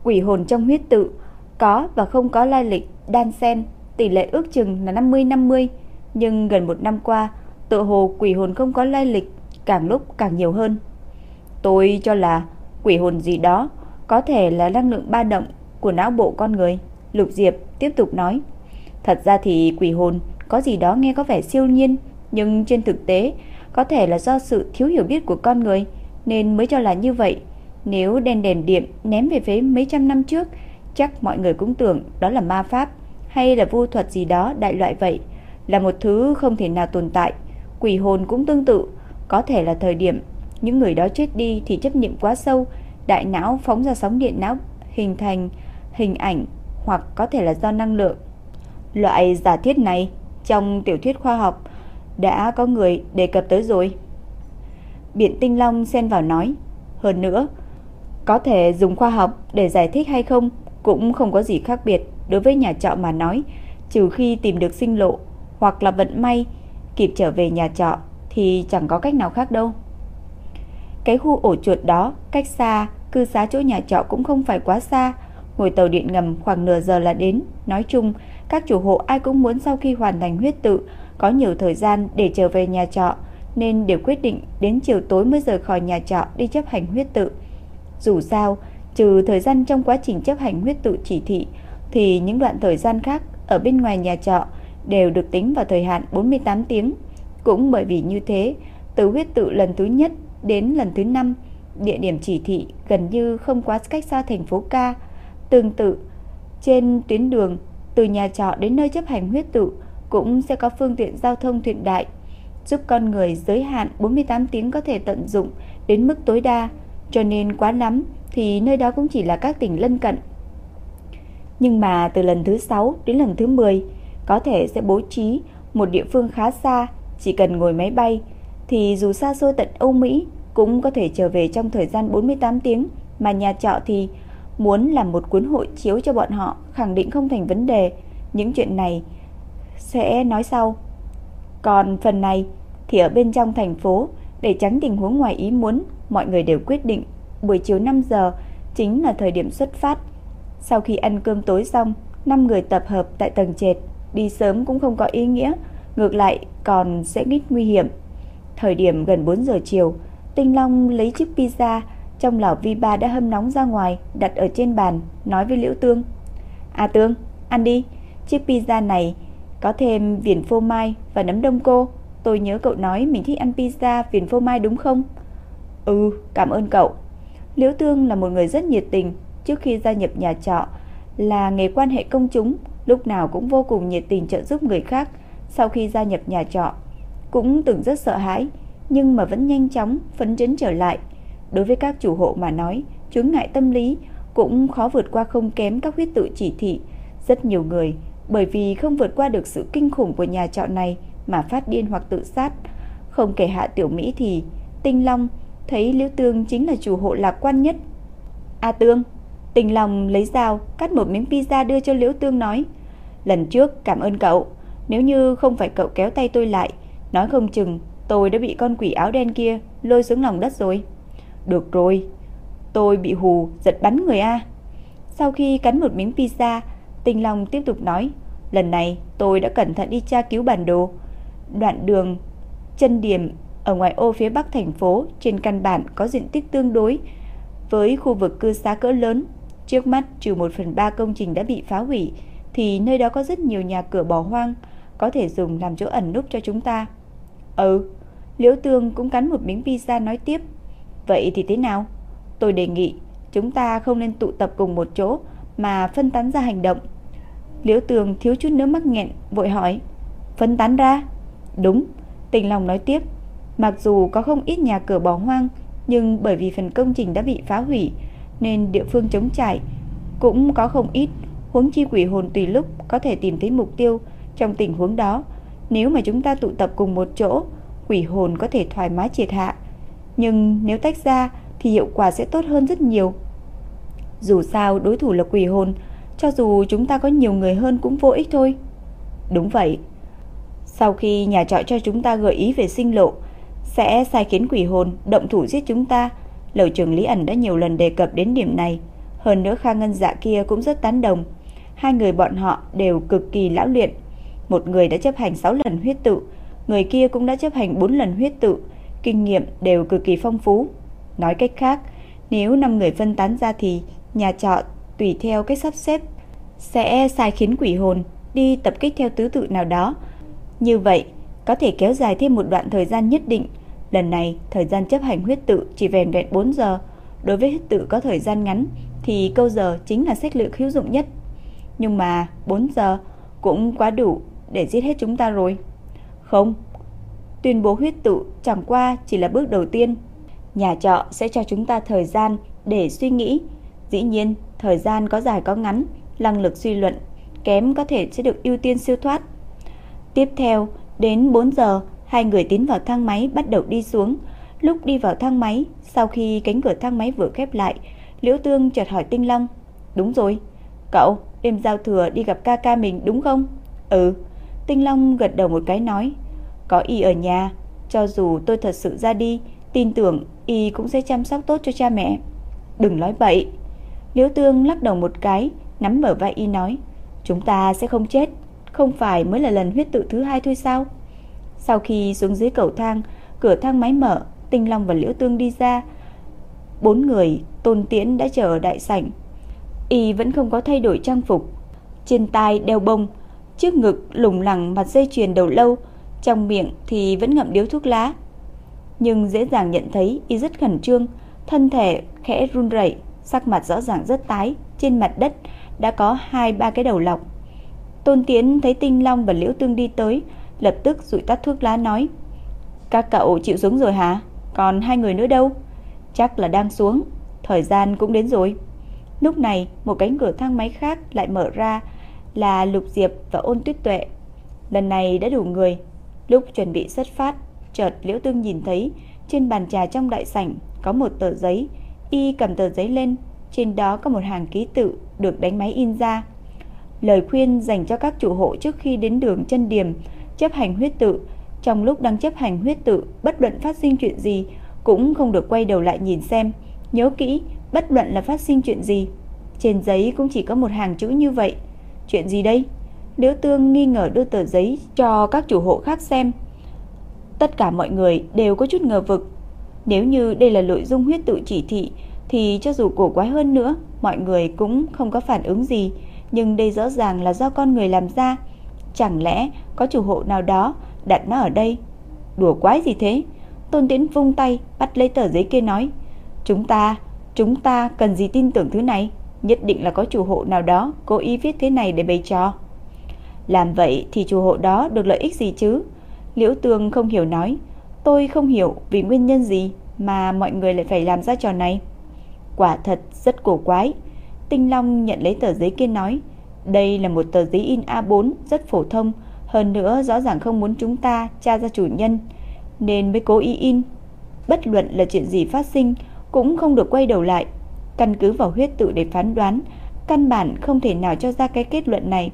quỷ hồn trong huyết tự có và không có lai lịch đan xen, tỷ lệ ước chừng là 50-50, nhưng gần một năm qua, tự hồ quỷ hồn không có lai lịch càng lúc càng nhiều hơn. Tôi cho là quỷ hồn gì đó có thể là năng lượng ba động của não bộ con người. Lục Diệp tiếp tục nói. Thật ra thì quỷ hồn có gì đó nghe có vẻ siêu nhiên, nhưng trên thực tế có thể là do sự thiếu hiểu biết của con người nên mới cho là như vậy. Nếu đèn đèn điện ném về phía mấy trăm năm trước, chắc mọi người cũng tưởng đó là ma pháp hay là vu thuật gì đó đại loại vậy, là một thứ không thể nào tồn tại. Quỷ hồn cũng tương tự, có thể là thời điểm những người đó chết đi thì chấp niệm quá sâu, đại não phóng ra sóng điện não hình thành hình ảnh hoặc có thể là do năng lượng. Loại giả thiết này trong tiểu thuyết khoa học đã có người đề cập tới rồi. Biện Tinh Long xen vào nói, hơn nữa, có thể dùng khoa học để giải thích hay không cũng không có gì khác biệt đối với nhà trọ mà nói, trừ khi tìm được sinh lộ hoặc là vận may kịp trở về nhà trọ thì chẳng có cách nào khác đâu. Cái khu ổ chuột đó cách xa cư xá chỗ nhà trọ cũng không phải quá xa, ngồi tàu điện ngầm khoảng nửa giờ là đến. Nói chung, các chủ hộ ai cũng muốn sau khi hoàn thành huyết tự có nhiều thời gian để trở về nhà trọ nên đều quyết định đến chiều tối mới rời khỏi nhà trọ đi chấp hành huyết tự. Dù sao, trừ thời gian trong quá trình chấp hành huyết tự chỉ thị thì những đoạn thời gian khác ở bên ngoài nhà trọ đều được tính vào thời hạn 48 tiếng. Cũng bởi vì như thế, từ huyết tự lần thứ nhất đến lần thứ năm, địa điểm chỉ thị gần như không quá cách xa thành phố ca. Tương tự, trên tuyến đường từ nhà trọ đến nơi chấp hành huyết tự cũng sẽ có phương tiện giao thông hiện đại, giúp con người giới hạn 48 tiếng có thể tận dụng đến mức tối đa, cho nên quá lắm thì nơi đó cũng chỉ là các tỉnh lân cận. Nhưng mà từ lần thứ 6 đến lần thứ 10, có thể sẽ bố trí một địa phương khá xa, chỉ cần ngồi máy bay thì dù xa xôi tận Âu Mỹ cũng có thể trở về trong thời gian 48 tiếng, mà nhà trọ thì muốn làm một cuốn hội chiếu cho bọn họ khẳng định không thành vấn đề. Những chuyện này sẽ nói sau. Còn phần này thì ở bên trong thành phố để tránh tình huống ngoài ý muốn, mọi người đều quyết định buổi chiều 5 giờ chính là thời điểm xuất phát. Sau khi ăn cơm tối xong, năm người tập hợp tại tầng trệt, đi sớm cũng không có ý nghĩa, ngược lại còn sẽ ít nguy hiểm. Thời điểm gần 4 giờ chiều, Tinh Long lấy chiếc pizza trong lò vi ba đã hâm nóng ra ngoài, đặt ở trên bàn, nói với Liễu Tương. À Tương, ăn đi, chiếc pizza này có thêm viền phô mai và nấm đông cô. Tôi nhớ cậu nói mình thích ăn pizza viền phô mai đúng không? Ừ, cảm ơn cậu. Liễu Tương là một người rất nhiệt tình, trước khi gia nhập nhà trọ là nghề quan hệ công chúng, lúc nào cũng vô cùng nhiệt tình trợ giúp người khác. Sau khi gia nhập nhà trọ, cũng từng rất sợ hãi, nhưng mà vẫn nhanh chóng phấn chấn trở lại. Đối với các chủ hộ mà nói, chướng ngại tâm lý cũng khó vượt qua không kém các huyết tự chỉ thị. Rất nhiều người bởi vì không vượt qua được sự kinh khủng của nhà trọ này mà phát điên hoặc tự sát. Không kể Hạ Tiểu Mỹ thì Tinh Long thấy Liễu Tương chính là chủ hộ lạc quan nhất. A Tương, Tinh Long lấy dao cắt một miếng pizza đưa cho Liễu Tương nói: "Lần trước cảm ơn cậu, nếu như không phải cậu kéo tay tôi lại, nói không chừng tôi đã bị con quỷ áo đen kia lôi xuống lòng đất rồi." "Được rồi, tôi bị hù giật bắn người a." Sau khi cắn một miếng pizza, Tinh Long tiếp tục nói, lần này tôi đã cẩn thận đi tra cứu bản đồ. Đoạn đường chân điểm ở ngoài ô phía bắc thành phố trên căn bản có diện tích tương đối với khu vực cư xá cỡ lớn. Trước mắt trừ 1 phần 3 công trình đã bị phá hủy thì nơi đó có rất nhiều nhà cửa bỏ hoang có thể dùng làm chỗ ẩn núp cho chúng ta. Ừ, Liễu Tương cũng cắn một miếng pizza nói tiếp. Vậy thì thế nào? Tôi đề nghị chúng ta không nên tụ tập cùng một chỗ mà phân tán ra hành động. Liễu Tường thiếu chút nữa mắc nghẹn, vội hỏi. Phân tán ra? Đúng, tình lòng nói tiếp. Mặc dù có không ít nhà cửa bỏ hoang, nhưng bởi vì phần công trình đã bị phá hủy, nên địa phương chống trải cũng có không ít. Huống chi quỷ hồn tùy lúc có thể tìm thấy mục tiêu. Trong tình huống đó, nếu mà chúng ta tụ tập cùng một chỗ, quỷ hồn có thể thoải mái triệt hạ. Nhưng nếu tách ra thì hiệu quả sẽ tốt hơn rất nhiều. Dù sao đối thủ là quỷ hồn, cho dù chúng ta có nhiều người hơn cũng vô ích thôi. Đúng vậy. Sau khi nhà trọ cho chúng ta gợi ý về sinh lộ, sẽ sai khiến quỷ hồn động thủ giết chúng ta. Lầu trưởng Lý ẩn đã nhiều lần đề cập đến điểm này. Hơn nữa Kha Ngân Dạ kia cũng rất tán đồng. Hai người bọn họ đều cực kỳ lão luyện. Một người đã chấp hành 6 lần huyết tự, người kia cũng đã chấp hành 4 lần huyết tự, kinh nghiệm đều cực kỳ phong phú. Nói cách khác, nếu 5 người phân tán ra thì nhà trọ tùy theo cách sắp xếp sẽ sai khiến quỷ hồn đi tập kích theo tứ tự nào đó. Như vậy, có thể kéo dài thêm một đoạn thời gian nhất định. Lần này, thời gian chấp hành huyết tự chỉ vẻn vẹn 4 giờ. Đối với huyết tự có thời gian ngắn thì câu giờ chính là sách lược hữu dụng nhất. Nhưng mà 4 giờ cũng quá đủ để giết hết chúng ta rồi. Không, tuyên bố huyết tự chẳng qua chỉ là bước đầu tiên. Nhà trọ sẽ cho chúng ta thời gian để suy nghĩ. Dĩ nhiên, thời gian có dài có ngắn, năng lực suy luận kém có thể sẽ được ưu tiên siêu thoát. Tiếp theo, đến 4 giờ, hai người tiến vào thang máy bắt đầu đi xuống. Lúc đi vào thang máy, sau khi cánh cửa thang máy vừa khép lại, Liễu Tương chợt hỏi Tinh Long, "Đúng rồi, cậu đêm giao thừa đi gặp ca ca mình đúng không?" "Ừ." Tinh Long gật đầu một cái nói, "Có y ở nhà, cho dù tôi thật sự ra đi, tin tưởng y cũng sẽ chăm sóc tốt cho cha mẹ." "Đừng nói bậy." Liễu Tương lắc đầu một cái, nắm mở vai y nói, chúng ta sẽ không chết, không phải mới là lần huyết tự thứ hai thôi sao? Sau khi xuống dưới cầu thang, cửa thang máy mở, Tinh Long và Liễu Tương đi ra. Bốn người, Tôn Tiễn đã chờ ở đại sảnh. Y vẫn không có thay đổi trang phục, trên tai đeo bông, trước ngực lủng lẳng mặt dây chuyền đầu lâu, trong miệng thì vẫn ngậm điếu thuốc lá. Nhưng dễ dàng nhận thấy y rất khẩn trương, thân thể khẽ run rẩy, sắc mặt rõ ràng rất tái, trên mặt đất đã có hai ba cái đầu lọc. Tôn Tiến thấy Tinh Long và Liễu Tương đi tới, lập tức rụi tắt thuốc lá nói: "Các cậu chịu xuống rồi hả? Còn hai người nữa đâu?" "Chắc là đang xuống, thời gian cũng đến rồi." Lúc này, một cánh cửa thang máy khác lại mở ra, là Lục Diệp và Ôn Tuyết Tuệ. Lần này đã đủ người. Lúc chuẩn bị xuất phát, chợt Liễu Tương nhìn thấy trên bàn trà trong đại sảnh có một tờ giấy, y cầm tờ giấy lên, trên đó có một hàng ký tự được đánh máy in ra. Lời khuyên dành cho các chủ hộ trước khi đến đường chân điểm chấp hành huyết tự, trong lúc đang chấp hành huyết tự, bất luận phát sinh chuyện gì cũng không được quay đầu lại nhìn xem, nhớ kỹ, bất luận là phát sinh chuyện gì. Trên giấy cũng chỉ có một hàng chữ như vậy. Chuyện gì đây? Liễu Tương nghi ngờ đưa tờ giấy cho các chủ hộ khác xem. Tất cả mọi người đều có chút ngờ vực. Nếu như đây là nội dung huyết tự chỉ thị thì cho dù cổ quái hơn nữa, mọi người cũng không có phản ứng gì, nhưng đây rõ ràng là do con người làm ra. Chẳng lẽ có chủ hộ nào đó đặt nó ở đây? Đùa quái gì thế? Tôn Tiến vung tay bắt lấy tờ giấy kia nói: "Chúng ta, chúng ta cần gì tin tưởng thứ này?" Nhất định là có chủ hộ nào đó cố ý viết thế này để bày trò Làm vậy thì chủ hộ đó được lợi ích gì chứ Liễu Tương không hiểu nói Tôi không hiểu vì nguyên nhân gì Mà mọi người lại phải làm ra trò này Quả thật rất cổ quái Tinh Long nhận lấy tờ giấy kia nói Đây là một tờ giấy in A4 Rất phổ thông Hơn nữa rõ ràng không muốn chúng ta tra ra chủ nhân Nên mới cố ý in Bất luận là chuyện gì phát sinh Cũng không được quay đầu lại Căn cứ vào huyết tự để phán đoán, căn bản không thể nào cho ra cái kết luận này.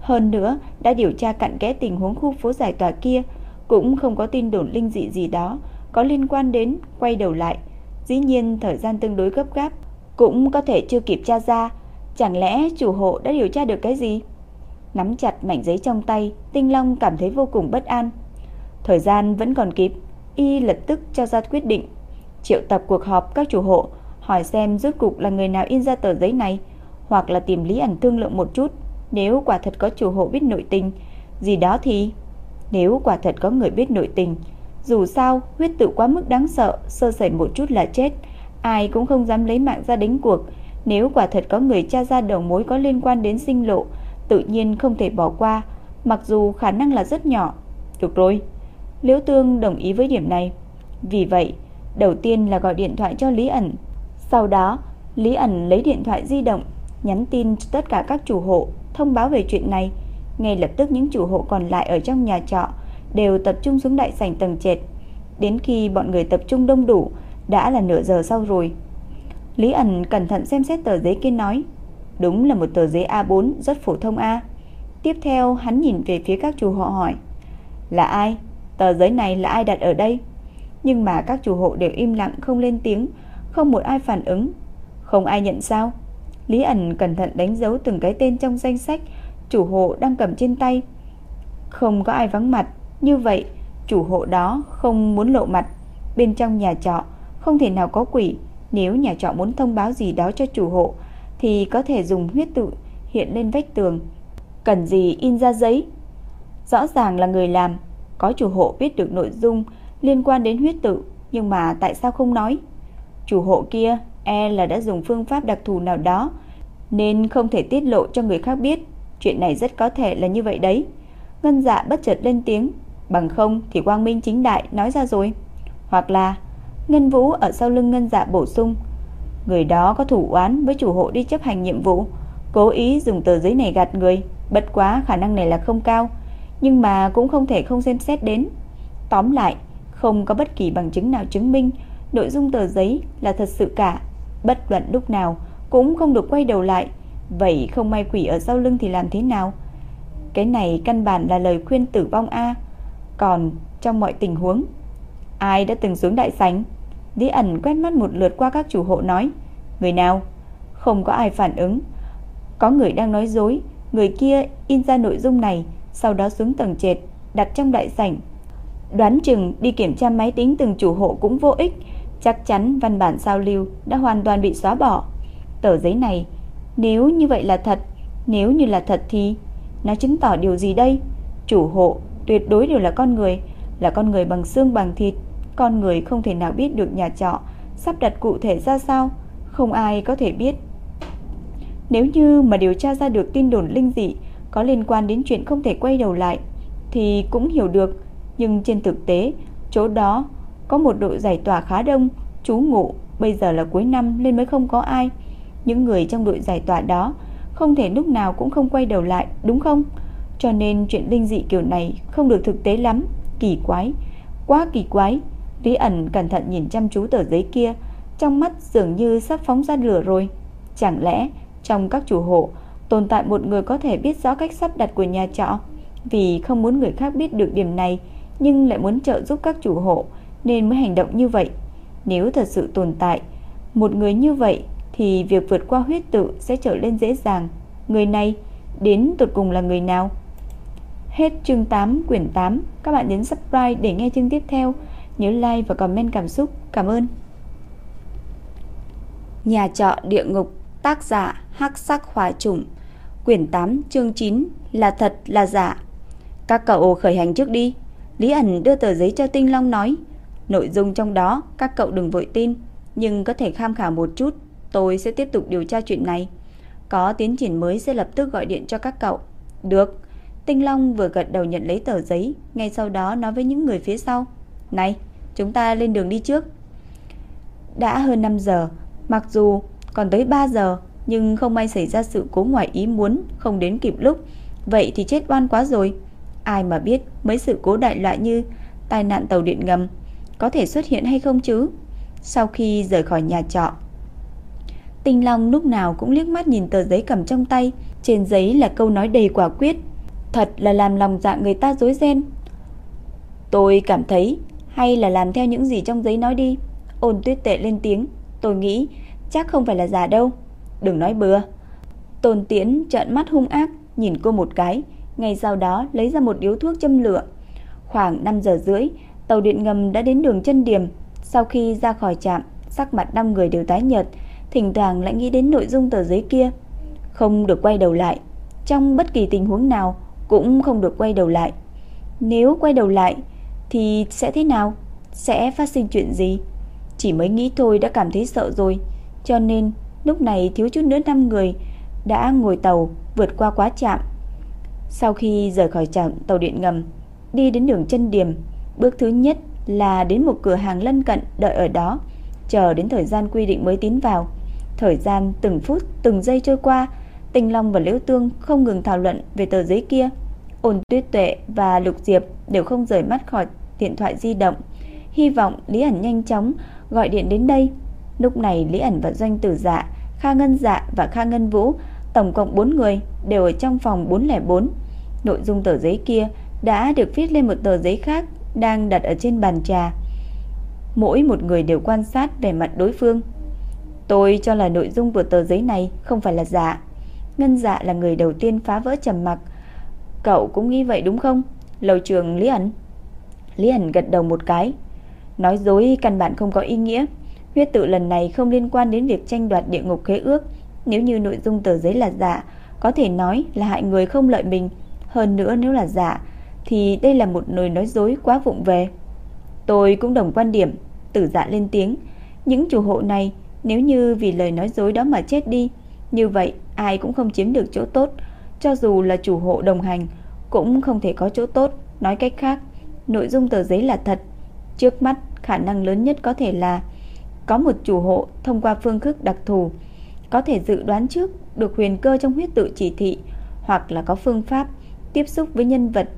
Hơn nữa, đã điều tra cặn kẽ tình huống khu phố giải tỏa kia, cũng không có tin đồn linh dị gì đó có liên quan đến quay đầu lại. Dĩ nhiên thời gian tương đối gấp gáp, cũng có thể chưa kịp tra ra, chẳng lẽ chủ hộ đã điều tra được cái gì? Nắm chặt mảnh giấy trong tay, Tinh Long cảm thấy vô cùng bất an. Thời gian vẫn còn kịp, y lập tức cho ra quyết định. Triệu tập cuộc họp các chủ hộ hỏi xem rốt cục là người nào in ra tờ giấy này, hoặc là tìm Lý ẩn thương lượng một chút, nếu quả thật có chủ hộ biết nội tình gì đó thì? Nếu quả thật có người biết nội tình, dù sao huyết tự quá mức đáng sợ, sơ sẩy một chút là chết, ai cũng không dám lấy mạng ra đánh cuộc. Nếu quả thật có người tra ra đầu mối có liên quan đến sinh lộ, tự nhiên không thể bỏ qua, mặc dù khả năng là rất nhỏ. Được rồi, Liễu Tương đồng ý với điểm này. Vì vậy, đầu tiên là gọi điện thoại cho Lý ẩn, sau đó, Lý ẩn lấy điện thoại di động, nhắn tin cho tất cả các chủ hộ thông báo về chuyện này. Ngay lập tức những chủ hộ còn lại ở trong nhà trọ đều tập trung xuống đại sảnh tầng trệt. Đến khi bọn người tập trung đông đủ, đã là nửa giờ sau rồi. Lý ẩn cẩn thận xem xét tờ giấy kia nói, đúng là một tờ giấy A4 rất phổ thông A. Tiếp theo hắn nhìn về phía các chủ hộ hỏi, là ai? Tờ giấy này là ai đặt ở đây? Nhưng mà các chủ hộ đều im lặng không lên tiếng, không một ai phản ứng Không ai nhận sao Lý ẩn cẩn thận đánh dấu từng cái tên trong danh sách Chủ hộ đang cầm trên tay Không có ai vắng mặt Như vậy chủ hộ đó không muốn lộ mặt Bên trong nhà trọ không thể nào có quỷ Nếu nhà trọ muốn thông báo gì đó cho chủ hộ Thì có thể dùng huyết tự hiện lên vách tường Cần gì in ra giấy Rõ ràng là người làm Có chủ hộ biết được nội dung liên quan đến huyết tự Nhưng mà tại sao không nói Chủ hộ kia e là đã dùng phương pháp đặc thù nào đó nên không thể tiết lộ cho người khác biết. Chuyện này rất có thể là như vậy đấy. Ngân dạ bất chợt lên tiếng, bằng không thì quang minh chính đại nói ra rồi. Hoặc là Ngân Vũ ở sau lưng Ngân dạ bổ sung, người đó có thủ oán với chủ hộ đi chấp hành nhiệm vụ, cố ý dùng tờ giấy này gạt người, bất quá khả năng này là không cao, nhưng mà cũng không thể không xem xét đến. Tóm lại, không có bất kỳ bằng chứng nào chứng minh nội dung tờ giấy là thật sự cả, bất luận lúc nào cũng không được quay đầu lại. Vậy không may quỷ ở sau lưng thì làm thế nào? Cái này căn bản là lời khuyên tử vong a. Còn trong mọi tình huống, ai đã từng xuống đại sảnh? Lý ẩn quét mắt một lượt qua các chủ hộ nói, người nào? Không có ai phản ứng. Có người đang nói dối, người kia in ra nội dung này, sau đó xuống tầng trệt, đặt trong đại sảnh. Đoán chừng đi kiểm tra máy tính từng chủ hộ cũng vô ích, Chắc chắn văn bản giao lưu đã hoàn toàn bị xóa bỏ. Tờ giấy này, nếu như vậy là thật, nếu như là thật thì nó chứng tỏ điều gì đây? Chủ hộ tuyệt đối đều là con người, là con người bằng xương bằng thịt, con người không thể nào biết được nhà trọ sắp đặt cụ thể ra sao, không ai có thể biết. Nếu như mà điều tra ra được tin đồn linh dị có liên quan đến chuyện không thể quay đầu lại thì cũng hiểu được, nhưng trên thực tế, chỗ đó có một đội giải tỏa khá đông, chú ngụ, bây giờ là cuối năm nên mới không có ai. Những người trong đội giải tỏa đó không thể lúc nào cũng không quay đầu lại, đúng không? Cho nên chuyện linh dị kiểu này không được thực tế lắm, kỳ quái, quá kỳ quái. Lý ẩn cẩn thận nhìn chăm chú tờ giấy kia, trong mắt dường như sắp phóng ra lửa rồi. Chẳng lẽ trong các chủ hộ tồn tại một người có thể biết rõ cách sắp đặt của nhà trọ, vì không muốn người khác biết được điểm này, nhưng lại muốn trợ giúp các chủ hộ nên mới hành động như vậy. Nếu thật sự tồn tại một người như vậy thì việc vượt qua huyết tự sẽ trở nên dễ dàng. Người này đến tụt cùng là người nào? Hết chương 8 quyển 8, các bạn nhấn subscribe để nghe chương tiếp theo. Nhớ like và comment cảm xúc. Cảm ơn. Nhà trọ địa ngục, tác giả Hắc Sắc Hỏa Trùng, quyển 8, chương 9 là thật là giả. Các cậu khởi hành trước đi. Lý ẩn đưa tờ giấy cho Tinh Long nói, nội dung trong đó các cậu đừng vội tin, nhưng có thể tham khảo một chút, tôi sẽ tiếp tục điều tra chuyện này. Có tiến triển mới sẽ lập tức gọi điện cho các cậu. Được. Tinh Long vừa gật đầu nhận lấy tờ giấy, ngay sau đó nói với những người phía sau, "Này, chúng ta lên đường đi trước." Đã hơn 5 giờ, mặc dù còn tới 3 giờ, nhưng không may xảy ra sự cố ngoài ý muốn, không đến kịp lúc, vậy thì chết oan quá rồi. Ai mà biết mấy sự cố đại loại như tai nạn tàu điện ngầm có thể xuất hiện hay không chứ? Sau khi rời khỏi nhà trọ, Tinh Long lúc nào cũng liếc mắt nhìn tờ giấy cầm trong tay, trên giấy là câu nói đầy quả quyết, thật là làm lòng dạ người ta rối ren. Tôi cảm thấy hay là làm theo những gì trong giấy nói đi. Ôn Tuyết Tệ lên tiếng, tôi nghĩ chắc không phải là giả đâu. Đừng nói bừa. Tôn Tiễn trợn mắt hung ác nhìn cô một cái, ngay sau đó lấy ra một điếu thuốc châm lửa. Khoảng 5 giờ rưỡi, tàu điện ngầm đã đến đường chân điểm. Sau khi ra khỏi trạm, sắc mặt năm người đều tái nhợt, thỉnh thoảng lại nghĩ đến nội dung tờ giấy kia. Không được quay đầu lại, trong bất kỳ tình huống nào cũng không được quay đầu lại. Nếu quay đầu lại thì sẽ thế nào? Sẽ phát sinh chuyện gì? Chỉ mới nghĩ thôi đã cảm thấy sợ rồi, cho nên lúc này thiếu chút nữa năm người đã ngồi tàu vượt qua quá trạm. Sau khi rời khỏi trạm tàu điện ngầm, đi đến đường chân điểm, bước thứ nhất là đến một cửa hàng lân cận đợi ở đó, chờ đến thời gian quy định mới tiến vào. Thời gian từng phút từng giây trôi qua, tình Long và Liễu Tương không ngừng thảo luận về tờ giấy kia. Ôn Tuyết Tuệ và Lục Diệp đều không rời mắt khỏi điện thoại di động, hy vọng Lý ẩn nhanh chóng gọi điện đến đây. Lúc này Lý ẩn và Doanh Tử Dạ, Kha Ngân Dạ và Kha Ngân Vũ, tổng cộng 4 người đều ở trong phòng 404. Nội dung tờ giấy kia đã được viết lên một tờ giấy khác đang đặt ở trên bàn trà. Mỗi một người đều quan sát vẻ mặt đối phương. Tôi cho là nội dung của tờ giấy này không phải là giả. Ngân Dạ là người đầu tiên phá vỡ trầm mặc. Cậu cũng nghĩ vậy đúng không? Lầu trường Lý ẩn. Lý ẩn gật đầu một cái. Nói dối căn bản không có ý nghĩa. Huyết tự lần này không liên quan đến việc tranh đoạt địa ngục khế ước. Nếu như nội dung tờ giấy là giả, có thể nói là hại người không lợi mình. Hơn nữa nếu là giả, thì đây là một lời nói dối quá vụng về. Tôi cũng đồng quan điểm, tử dạ lên tiếng. Những chủ hộ này nếu như vì lời nói dối đó mà chết đi, như vậy ai cũng không chiếm được chỗ tốt, cho dù là chủ hộ đồng hành cũng không thể có chỗ tốt. Nói cách khác, nội dung tờ giấy là thật. Trước mắt, khả năng lớn nhất có thể là có một chủ hộ thông qua phương thức đặc thù có thể dự đoán trước được huyền cơ trong huyết tự chỉ thị hoặc là có phương pháp tiếp xúc với nhân vật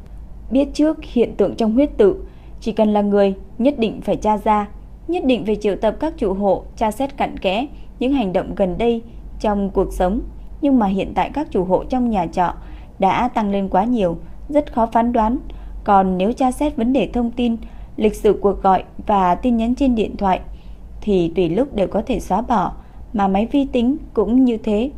biết trước hiện tượng trong huyết tự, chỉ cần là người nhất định phải tra ra, nhất định phải triệu tập các chủ hộ tra xét cặn kẽ những hành động gần đây trong cuộc sống, nhưng mà hiện tại các chủ hộ trong nhà trọ đã tăng lên quá nhiều, rất khó phán đoán. Còn nếu tra xét vấn đề thông tin, lịch sử cuộc gọi và tin nhắn trên điện thoại thì tùy lúc đều có thể xóa bỏ, mà máy vi tính cũng như thế.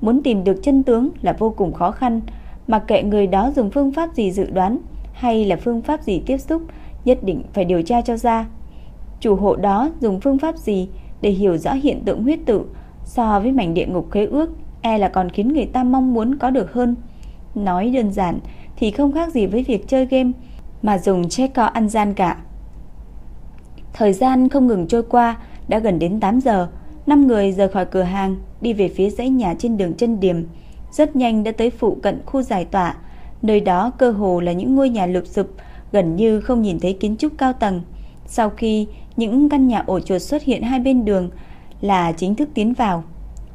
Muốn tìm được chân tướng là vô cùng khó khăn, mặc kệ người đó dùng phương pháp gì dự đoán hay là phương pháp gì tiếp xúc, nhất định phải điều tra cho ra. Chủ hộ đó dùng phương pháp gì để hiểu rõ hiện tượng huyết tự so với mảnh địa ngục khế ước, e là còn khiến người ta mong muốn có được hơn. Nói đơn giản thì không khác gì với việc chơi game, mà dùng che co ăn gian cả. Thời gian không ngừng trôi qua, đã gần đến 8 giờ, năm người rời khỏi cửa hàng, đi về phía dãy nhà trên đường chân điểm. Rất nhanh đã tới phụ cận khu giải tỏa, nơi đó cơ hồ là những ngôi nhà lụp sụp, gần như không nhìn thấy kiến trúc cao tầng. Sau khi những căn nhà ổ chuột xuất hiện hai bên đường là chính thức tiến vào.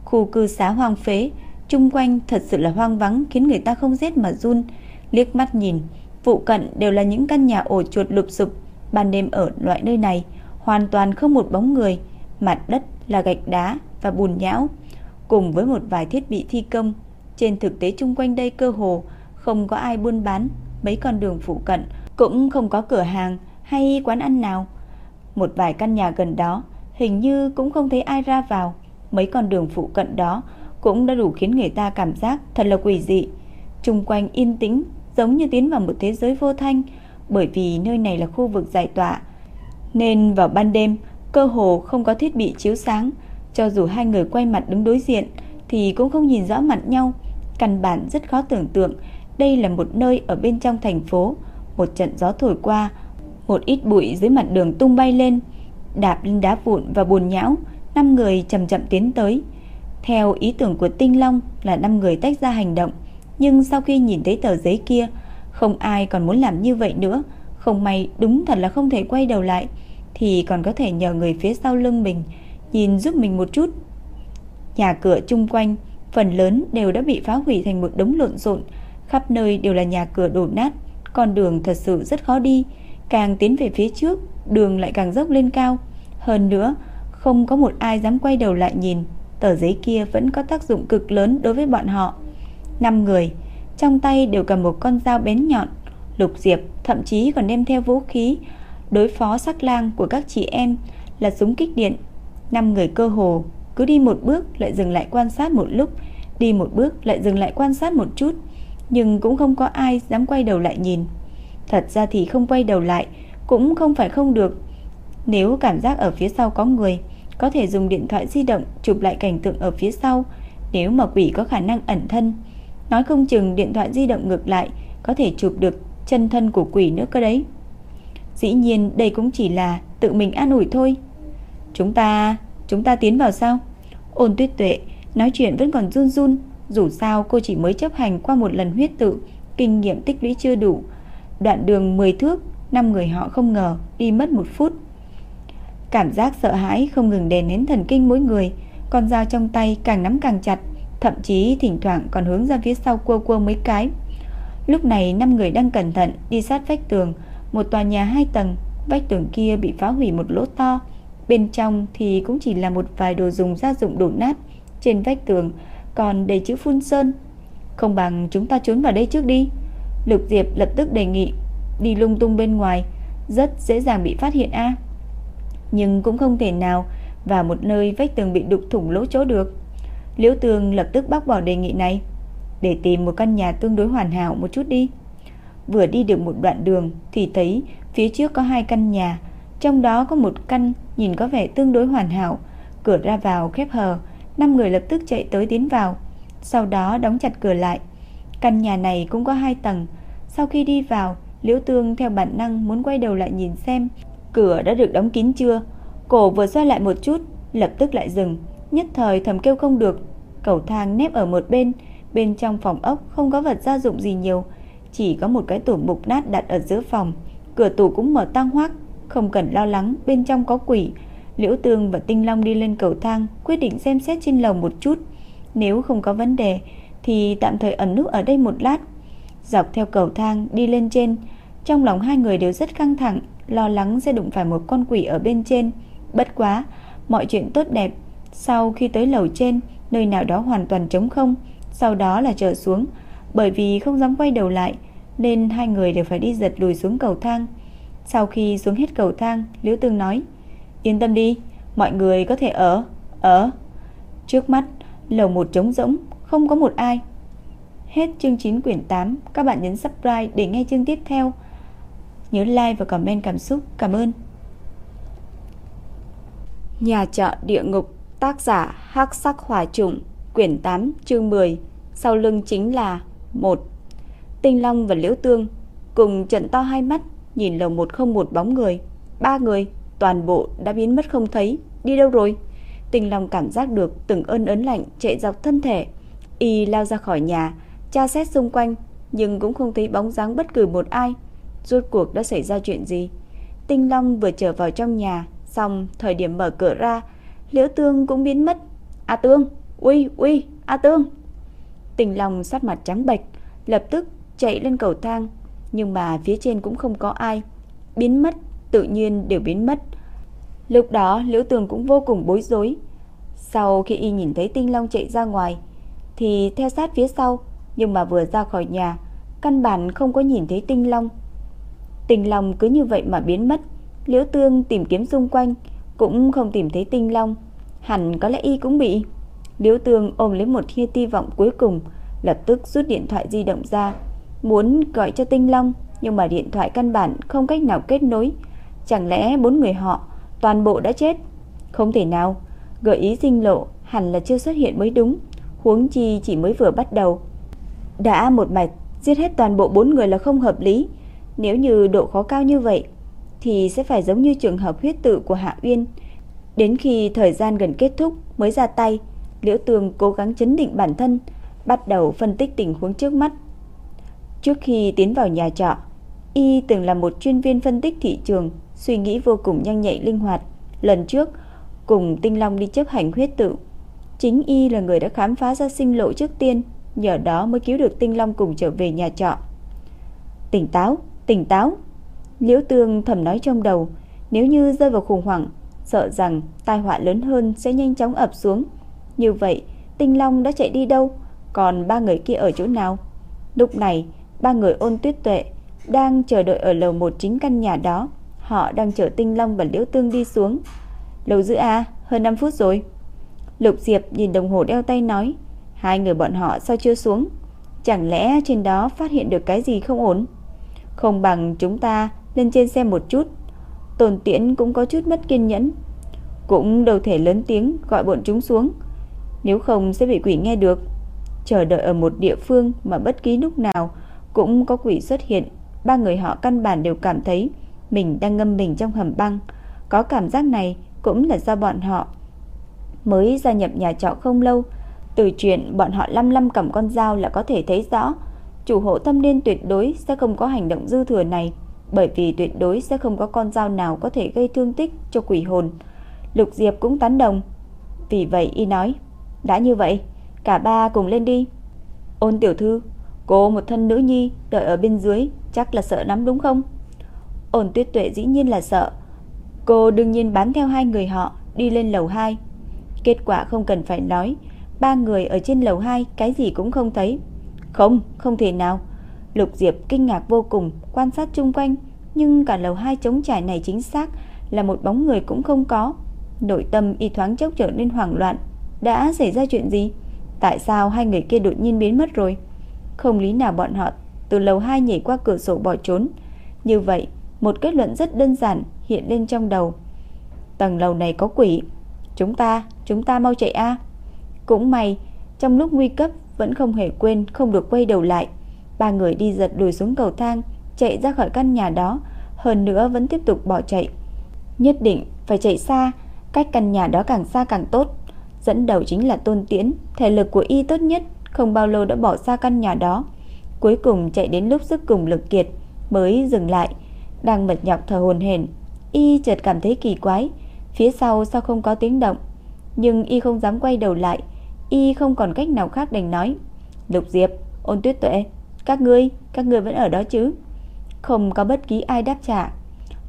Khu cư xá hoang phế, chung quanh thật sự là hoang vắng khiến người ta không rét mà run. Liếc mắt nhìn, phụ cận đều là những căn nhà ổ chuột lụp sụp, ban đêm ở loại nơi này hoàn toàn không một bóng người, mặt đất là gạch đá và bùn nhão, cùng với một vài thiết bị thi công. Trên thực tế chung quanh đây cơ hồ không có ai buôn bán, mấy con đường phụ cận cũng không có cửa hàng hay quán ăn nào. Một vài căn nhà gần đó hình như cũng không thấy ai ra vào, mấy con đường phụ cận đó cũng đã đủ khiến người ta cảm giác thật là quỷ dị. Trung quanh yên tĩnh, giống như tiến vào một thế giới vô thanh, bởi vì nơi này là khu vực giải tỏa, nên vào ban đêm cơ hồ không có thiết bị chiếu sáng, cho dù hai người quay mặt đứng đối diện thì cũng không nhìn rõ mặt nhau, căn bản rất khó tưởng tượng đây là một nơi ở bên trong thành phố. Một trận gió thổi qua, một ít bụi dưới mặt đường tung bay lên, đạp lên đá vụn và bùn nhão, năm người chậm chậm tiến tới. Theo ý tưởng của Tinh Long là năm người tách ra hành động, nhưng sau khi nhìn thấy tờ giấy kia, không ai còn muốn làm như vậy nữa, không may đúng thật là không thể quay đầu lại thì còn có thể nhờ người phía sau lưng mình nhìn giúp mình một chút. Nhà cửa chung quanh phần lớn đều đã bị phá hủy thành một đống lộn xộn, khắp nơi đều là nhà cửa đổ nát, con đường thật sự rất khó đi, càng tiến về phía trước, đường lại càng dốc lên cao. Hơn nữa, không có một ai dám quay đầu lại nhìn, tờ giấy kia vẫn có tác dụng cực lớn đối với bọn họ. Năm người, trong tay đều cầm một con dao bén nhọn, Lục Diệp thậm chí còn đem theo vũ khí đối phó sắc lang của các chị em là súng kích điện. Năm người cơ hồ cứ đi một bước lại dừng lại quan sát một lúc, đi một bước lại dừng lại quan sát một chút, nhưng cũng không có ai dám quay đầu lại nhìn. Thật ra thì không quay đầu lại cũng không phải không được. Nếu cảm giác ở phía sau có người, có thể dùng điện thoại di động chụp lại cảnh tượng ở phía sau, nếu mà quỷ có khả năng ẩn thân. Nói không chừng điện thoại di động ngược lại có thể chụp được chân thân của quỷ nữa cơ đấy. Dĩ nhiên đây cũng chỉ là tự mình an ủi thôi. Chúng ta, chúng ta tiến vào sao? Ôn tuyết tuệ, nói chuyện vẫn còn run run. Dù sao cô chỉ mới chấp hành qua một lần huyết tự, kinh nghiệm tích lũy chưa đủ. Đoạn đường 10 thước, năm người họ không ngờ đi mất một phút. Cảm giác sợ hãi không ngừng đè nén thần kinh mỗi người, con dao trong tay càng nắm càng chặt, thậm chí thỉnh thoảng còn hướng ra phía sau cua cua mấy cái. Lúc này năm người đang cẩn thận đi sát vách tường, một tòa nhà hai tầng, vách tường kia bị phá hủy một lỗ to, bên trong thì cũng chỉ là một vài đồ dùng gia dụng đổ nát, trên vách tường còn đầy chữ phun sơn. Không bằng chúng ta trốn vào đây trước đi. Lục Diệp lập tức đề nghị, đi lung tung bên ngoài rất dễ dàng bị phát hiện a. Nhưng cũng không thể nào vào một nơi vách tường bị đục thủng lỗ chỗ được. Liễu Tường lập tức bác bỏ đề nghị này, để tìm một căn nhà tương đối hoàn hảo một chút đi. Vừa đi được một đoạn đường thì thấy phía trước có hai căn nhà, trong đó có một căn nhìn có vẻ tương đối hoàn hảo, cửa ra vào khép hờ, năm người lập tức chạy tới tiến vào, sau đó đóng chặt cửa lại. Căn nhà này cũng có hai tầng, sau khi đi vào, Liễu Tương theo bản năng muốn quay đầu lại nhìn xem cửa đã được đóng kín chưa. Cổ vừa xoay lại một chút, lập tức lại dừng, nhất thời thầm kêu không được. Cầu thang nép ở một bên, bên trong phòng ốc không có vật gia dụng gì nhiều, chỉ có một cái tủ mục nát đặt ở giữa phòng, cửa tủ cũng mở toang hoác, không cần lo lắng bên trong có quỷ. Liễu Tương và Tinh Long đi lên cầu thang, quyết định xem xét trên lầu một chút, nếu không có vấn đề thì tạm thời ẩn núp ở đây một lát. Dọc theo cầu thang đi lên trên, trong lòng hai người đều rất căng thẳng, lo lắng sẽ đụng phải một con quỷ ở bên trên. Bất quá, mọi chuyện tốt đẹp. Sau khi tới lầu trên, nơi nào đó hoàn toàn trống không, sau đó là trở xuống, bởi vì không dám quay đầu lại nên hai người đều phải đi giật lùi xuống cầu thang. Sau khi xuống hết cầu thang, Liễu Tương nói: "Yên tâm đi, mọi người có thể ở, ở." Trước mắt, lầu một trống rỗng, không có một ai. Hết chương 9 quyển 8, các bạn nhấn subscribe để nghe chương tiếp theo. Nhớ like và comment cảm xúc. Cảm ơn. Nhà chợ địa ngục, tác giả Hắc Sắc Hỏa Trùng, quyển 8, chương 10. Sau lưng chính là một Tinh Long và Liễu Tương cùng trận to hai mắt, nhìn lầu một không một bóng người, ba người toàn bộ đã biến mất không thấy, đi đâu rồi? tinh Long cảm giác được từng ơn ấn lạnh chạy dọc thân thể, y lao ra khỏi nhà, tra xét xung quanh, nhưng cũng không thấy bóng dáng bất cứ một ai. Rốt cuộc đã xảy ra chuyện gì? Tinh Long vừa trở vào trong nhà, xong thời điểm mở cửa ra, Liễu Tương cũng biến mất. "A Tương, uy uy, A Tương." Tinh Long sát mặt trắng bệch, lập tức chạy lên cầu thang, nhưng mà phía trên cũng không có ai. Biến mất, tự nhiên đều biến mất. Lúc đó Liễu Tường cũng vô cùng bối rối. Sau khi y nhìn thấy Tinh Long chạy ra ngoài, thì theo sát phía sau, nhưng mà vừa ra khỏi nhà, căn bản không có nhìn thấy Tinh Long. Tình Long cứ như vậy mà biến mất. Liễu Tương tìm kiếm xung quanh, cũng không tìm thấy Tinh Long. Hẳn có lẽ y cũng bị. Liễu Tương ôm lấy một tia hy vọng cuối cùng, lập tức rút điện thoại di động ra, muốn gọi cho Tinh Long, nhưng mà điện thoại căn bản không cách nào kết nối. Chẳng lẽ bốn người họ toàn bộ đã chết? Không thể nào, gợi ý sinh lộ hẳn là chưa xuất hiện mới đúng, huống chi chỉ mới vừa bắt đầu. Đã một mạch giết hết toàn bộ bốn người là không hợp lý, nếu như độ khó cao như vậy thì sẽ phải giống như trường hợp huyết tự của Hạ Uyên, đến khi thời gian gần kết thúc mới ra tay. Liễu Tường cố gắng chấn định bản thân, bắt đầu phân tích tình huống trước mắt. Trước khi tiến vào nhà trọ, y từng là một chuyên viên phân tích thị trường, suy nghĩ vô cùng nhanh nhạy linh hoạt. Lần trước, cùng Tinh Long đi chấp hành huyết tự, chính y là người đã khám phá ra sinh lộ trước tiên, nhờ đó mới cứu được Tinh Long cùng trở về nhà trọ. Tỉnh táo, tỉnh táo. Liễu Tương thầm nói trong đầu, nếu như rơi vào khủng hoảng, sợ rằng tai họa lớn hơn sẽ nhanh chóng ập xuống. Như vậy, Tinh Long đã chạy đi đâu? Còn ba người kia ở chỗ nào? Lúc này, ba người ôn tuyết tuệ đang chờ đợi ở lầu một chính căn nhà đó. Họ đang chờ Tinh Long và Liễu Tương đi xuống. Lầu giữ A, hơn 5 phút rồi. Lục Diệp nhìn đồng hồ đeo tay nói, hai người bọn họ sao chưa xuống? Chẳng lẽ trên đó phát hiện được cái gì không ổn? Không bằng chúng ta lên trên xem một chút. Tồn Tiễn cũng có chút mất kiên nhẫn, cũng đâu thể lớn tiếng gọi bọn chúng xuống, nếu không sẽ bị quỷ nghe được. Chờ đợi ở một địa phương mà bất kỳ lúc nào cũng có quỷ xuất hiện, ba người họ căn bản đều cảm thấy mình đang ngâm mình trong hầm băng. Có cảm giác này cũng là do bọn họ mới gia nhập nhà trọ không lâu. Từ chuyện bọn họ lăm lăm cầm con dao là có thể thấy rõ, chủ hộ tâm liên tuyệt đối sẽ không có hành động dư thừa này, bởi vì tuyệt đối sẽ không có con dao nào có thể gây thương tích cho quỷ hồn. Lục Diệp cũng tán đồng. Vì vậy y nói, đã như vậy, cả ba cùng lên đi. Ôn tiểu thư, cô một thân nữ nhi đợi ở bên dưới, chắc là sợ lắm đúng không? Ôn tuyết tuệ dĩ nhiên là sợ. Cô đương nhiên bám theo hai người họ đi lên lầu 2. Kết quả không cần phải nói, ba người ở trên lầu 2 cái gì cũng không thấy. Không, không thể nào. Lục Diệp kinh ngạc vô cùng, quan sát chung quanh, nhưng cả lầu 2 trống trải này chính xác là một bóng người cũng không có. Nội tâm y thoáng chốc trở nên hoảng loạn. Đã xảy ra chuyện gì? Tại sao hai người kia đột nhiên biến mất rồi? Không lý nào bọn họ từ lầu 2 nhảy qua cửa sổ bỏ trốn. Như vậy, một kết luận rất đơn giản hiện lên trong đầu. Tầng lầu này có quỷ. Chúng ta, chúng ta mau chạy a. Cũng may, trong lúc nguy cấp vẫn không hề quên không được quay đầu lại. Ba người đi giật đuổi xuống cầu thang, chạy ra khỏi căn nhà đó, hơn nữa vẫn tiếp tục bỏ chạy. Nhất định phải chạy xa, cách căn nhà đó càng xa càng tốt. Dẫn đầu chính là Tôn Tiễn, thể lực của y tốt nhất, không bao lâu đã bỏ xa căn nhà đó. Cuối cùng chạy đến lúc sức cùng lực kiệt mới dừng lại, đang mệt nhọc thở hổn hển. Y chợt cảm thấy kỳ quái, phía sau sao không có tiếng động, nhưng y không dám quay đầu lại, y không còn cách nào khác đành nói: "Lục Diệp, Ôn Tuyết Tuệ, các ngươi, các ngươi vẫn ở đó chứ?" Không có bất kỳ ai đáp trả.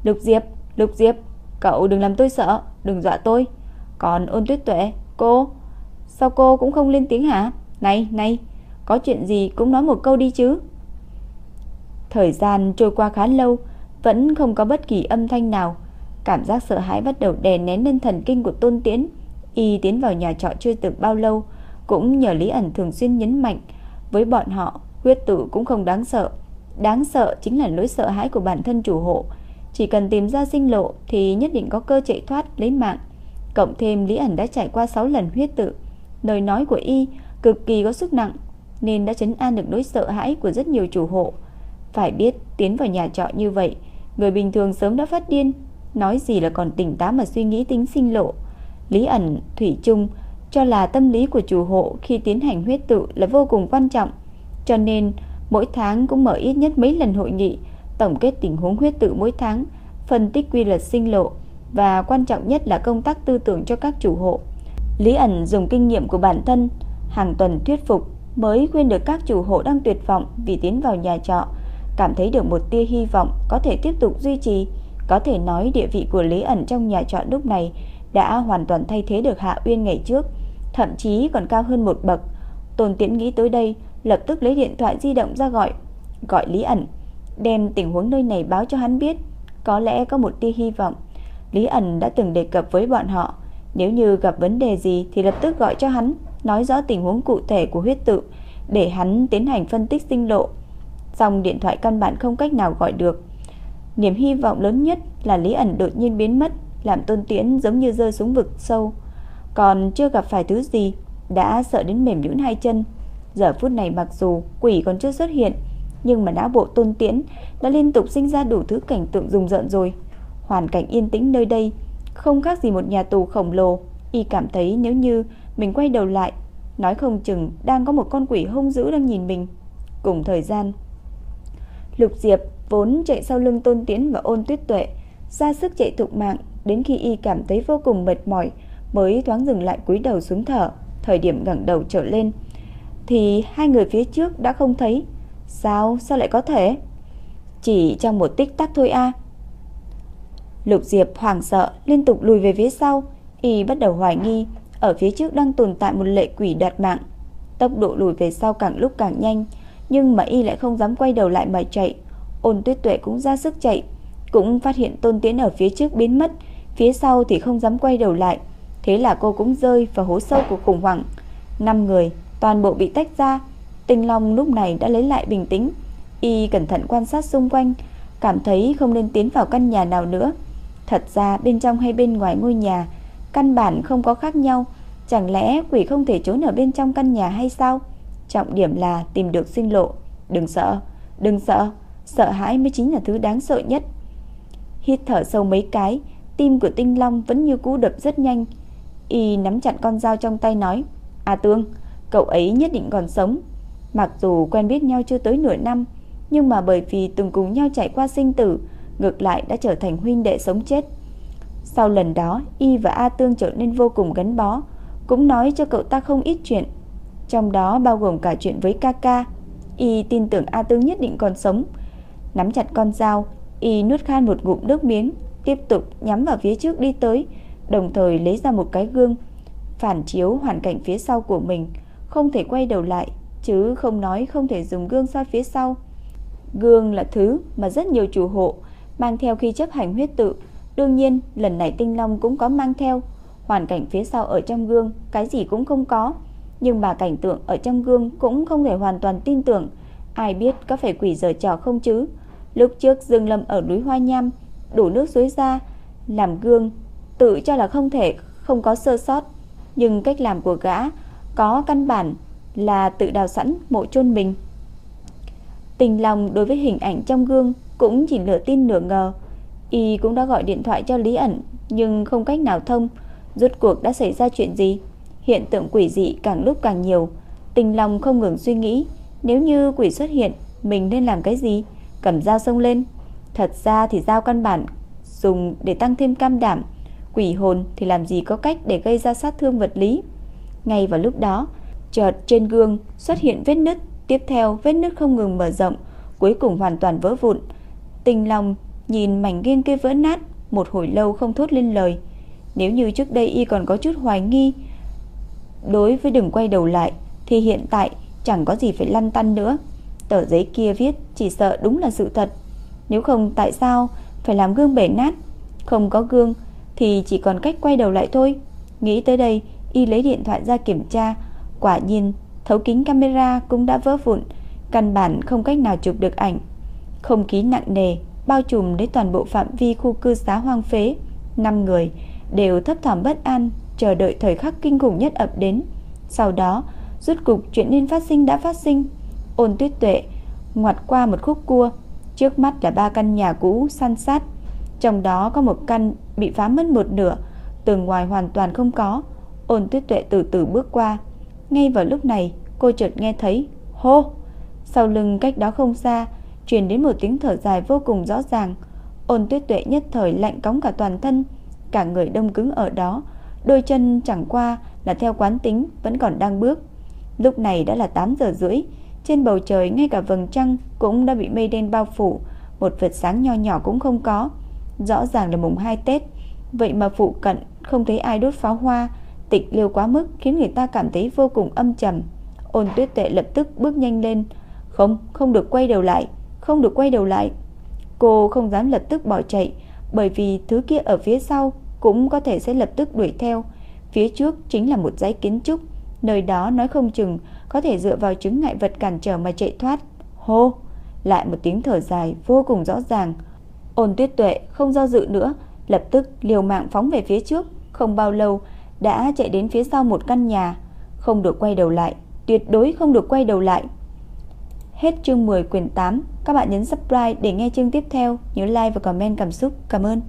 "Lục Diệp, Lục Diệp, cậu đừng làm tôi sợ, đừng dọa tôi." Còn Ôn Tuyết Tuệ, cô, sao cô cũng không lên tiếng hả? Này, này, có chuyện gì cũng nói một câu đi chứ. Thời gian trôi qua khá lâu, vẫn không có bất kỳ âm thanh nào. Cảm giác sợ hãi bắt đầu đè nén lên thần kinh của Tôn Tiễn. Y tiến vào nhà trọ chưa được bao lâu, cũng nhờ Lý ẩn thường xuyên nhấn mạnh, với bọn họ, huyết tử cũng không đáng sợ. Đáng sợ chính là nỗi sợ hãi của bản thân chủ hộ. Chỉ cần tìm ra sinh lộ thì nhất định có cơ chạy thoát lấy mạng. Cộng thêm Lý ẩn đã trải qua 6 lần huyết tự. Lời nói của y cực kỳ có sức nặng, nên đã chấn an được nỗi sợ hãi của rất nhiều chủ hộ. Phải biết tiến vào nhà trọ như vậy Người bình thường sớm đã phát điên, nói gì là còn tỉnh táo mà suy nghĩ tính sinh lộ. Lý ẩn, Thủy Trung cho là tâm lý của chủ hộ khi tiến hành huyết tự là vô cùng quan trọng, cho nên mỗi tháng cũng mở ít nhất mấy lần hội nghị, tổng kết tình huống huyết tự mỗi tháng, phân tích quy luật sinh lộ và quan trọng nhất là công tác tư tưởng cho các chủ hộ. Lý ẩn dùng kinh nghiệm của bản thân, hàng tuần thuyết phục mới khuyên được các chủ hộ đang tuyệt vọng vì tiến vào nhà trọ, cảm thấy được một tia hy vọng có thể tiếp tục duy trì. Có thể nói địa vị của Lý ẩn trong nhà trọ lúc này đã hoàn toàn thay thế được Hạ Uyên ngày trước, thậm chí còn cao hơn một bậc. Tôn Tiễn nghĩ tới đây, lập tức lấy điện thoại di động ra gọi, gọi Lý ẩn, đem tình huống nơi này báo cho hắn biết, có lẽ có một tia hy vọng. Lý ẩn đã từng đề cập với bọn họ, nếu như gặp vấn đề gì thì lập tức gọi cho hắn, nói rõ tình huống cụ thể của huyết tự để hắn tiến hành phân tích sinh lộ. Xong điện thoại căn bản không cách nào gọi được. Niềm hy vọng lớn nhất là Lý ẩn đột nhiên biến mất, làm Tôn Tiễn giống như rơi xuống vực sâu. Còn chưa gặp phải thứ gì, đã sợ đến mềm nhũn hai chân. Giờ phút này mặc dù quỷ còn chưa xuất hiện, nhưng mà não bộ Tôn Tiễn đã liên tục sinh ra đủ thứ cảnh tượng rùng rợn rồi. Hoàn cảnh yên tĩnh nơi đây không khác gì một nhà tù khổng lồ. Y cảm thấy nếu như mình quay đầu lại, nói không chừng đang có một con quỷ hung dữ đang nhìn mình. Cùng thời gian, Lục Diệp vốn chạy sau lưng Tôn Tiễn và Ôn Tuyết Tuệ, ra sức chạy thục mạng, đến khi y cảm thấy vô cùng mệt mỏi mới thoáng dừng lại cúi đầu xuống thở, thời điểm ngẩng đầu trở lên thì hai người phía trước đã không thấy. Sao, sao lại có thể? Chỉ trong một tích tắc thôi a. Lục Diệp hoảng sợ, liên tục lùi về phía sau, y bắt đầu hoài nghi, ở phía trước đang tồn tại một lệ quỷ đoạt mạng. Tốc độ lùi về sau càng lúc càng nhanh, nhưng mà y lại không dám quay đầu lại mà chạy. Ôn Tuyết Tuệ cũng ra sức chạy, cũng phát hiện Tôn tiễn ở phía trước biến mất, phía sau thì không dám quay đầu lại. Thế là cô cũng rơi vào hố sâu của khủng hoảng. Năm người toàn bộ bị tách ra. Tinh Long lúc này đã lấy lại bình tĩnh, y cẩn thận quan sát xung quanh, cảm thấy không nên tiến vào căn nhà nào nữa. Thật ra bên trong hay bên ngoài ngôi nhà Căn bản không có khác nhau Chẳng lẽ quỷ không thể trốn ở bên trong căn nhà hay sao Trọng điểm là tìm được sinh lộ Đừng sợ Đừng sợ Sợ hãi mới chính là thứ đáng sợ nhất Hít thở sâu mấy cái Tim của tinh long vẫn như cú đập rất nhanh Y nắm chặt con dao trong tay nói À Tương Cậu ấy nhất định còn sống Mặc dù quen biết nhau chưa tới nửa năm Nhưng mà bởi vì từng cùng nhau chạy qua sinh tử ngược lại đã trở thành huynh đệ sống chết. Sau lần đó, Y và A Tương trở nên vô cùng gắn bó, cũng nói cho cậu ta không ít chuyện, trong đó bao gồm cả chuyện với Kaka. Y tin tưởng A Tương nhất định còn sống. Nắm chặt con dao, Y nuốt khan một ngụm nước miếng, tiếp tục nhắm vào phía trước đi tới, đồng thời lấy ra một cái gương, phản chiếu hoàn cảnh phía sau của mình, không thể quay đầu lại, chứ không nói không thể dùng gương soi phía sau. Gương là thứ mà rất nhiều chủ hộ mang theo khi chấp hành huyết tự. Đương nhiên, lần này Tinh Long cũng có mang theo. Hoàn cảnh phía sau ở trong gương, cái gì cũng không có. Nhưng mà cảnh tượng ở trong gương cũng không thể hoàn toàn tin tưởng. Ai biết có phải quỷ giở trò không chứ? Lúc trước Dương Lâm ở núi Hoa Nham, đổ nước suối ra, làm gương, tự cho là không thể không có sơ sót. Nhưng cách làm của gã có căn bản là tự đào sẵn mộ chôn mình. Tình lòng đối với hình ảnh trong gương cũng chỉ nửa tin nửa ngờ. Y cũng đã gọi điện thoại cho Lý ẩn nhưng không cách nào thông. Rốt cuộc đã xảy ra chuyện gì? Hiện tượng quỷ dị càng lúc càng nhiều. Tình lòng không ngừng suy nghĩ, nếu như quỷ xuất hiện, mình nên làm cái gì? Cầm dao xông lên. Thật ra thì dao căn bản dùng để tăng thêm cam đảm, quỷ hồn thì làm gì có cách để gây ra sát thương vật lý. Ngay vào lúc đó, chợt trên gương xuất hiện vết nứt, tiếp theo vết nứt không ngừng mở rộng, cuối cùng hoàn toàn vỡ vụn. Tình lòng nhìn mảnh ghen kia vỡ nát, một hồi lâu không thốt lên lời. Nếu như trước đây y còn có chút hoài nghi, đối với đừng quay đầu lại, thì hiện tại chẳng có gì phải lăn tăn nữa. Tờ giấy kia viết chỉ sợ đúng là sự thật. Nếu không tại sao phải làm gương bể nát? Không có gương thì chỉ còn cách quay đầu lại thôi. Nghĩ tới đây, y lấy điện thoại ra kiểm tra. Quả nhiên, thấu kính camera cũng đã vỡ vụn, căn bản không cách nào chụp được ảnh. Không khí nặng nề bao trùm đến toàn bộ phạm vi khu cư xá hoang phế. Năm người đều thấp thỏm bất an, chờ đợi thời khắc kinh khủng nhất ập đến. Sau đó, Rốt cục chuyện nên phát sinh đã phát sinh. Ôn Tuyết Tuệ ngoặt qua một khúc cua, Trước mắt là ba căn nhà cũ san sát, trong đó có một căn bị phá mất một nửa, tường ngoài hoàn toàn không có. Ôn Tuyết Tuệ từ từ bước qua. Ngay vào lúc này, cô chợt nghe thấy hô. Sau lưng cách đó không xa, truyền đến một tiếng thở dài vô cùng rõ ràng. Ôn Tuyết Tuệ nhất thời lạnh cống cả toàn thân, cả người đông cứng ở đó, đôi chân chẳng qua là theo quán tính vẫn còn đang bước. Lúc này đã là 8 giờ rưỡi, trên bầu trời ngay cả vầng trăng cũng đã bị mây đen bao phủ, một vệt sáng nho nhỏ cũng không có. Rõ ràng là mùng 2 Tết, vậy mà phụ cận không thấy ai đốt pháo hoa, tịch liêu quá mức khiến người ta cảm thấy vô cùng âm trầm. Ôn Tuyết Tệ lập tức bước nhanh lên, "Không, không được quay đầu lại, không được quay đầu lại." Cô không dám lập tức bỏ chạy, bởi vì thứ kia ở phía sau cũng có thể sẽ lập tức đuổi theo. Phía trước chính là một dãy kiến trúc, nơi đó nói không chừng có thể dựa vào chứng ngại vật cản trở mà chạy thoát. Hô, lại một tiếng thở dài vô cùng rõ ràng. Ôn Tuyết Tuệ không do dự nữa, lập tức liều mạng phóng về phía trước, không bao lâu đã chạy đến phía sau một căn nhà, không được quay đầu lại, tuyệt đối không được quay đầu lại. Hết chương 10 quyển 8, các bạn nhấn subscribe để nghe chương tiếp theo, nhớ like và comment cảm xúc. Cảm ơn.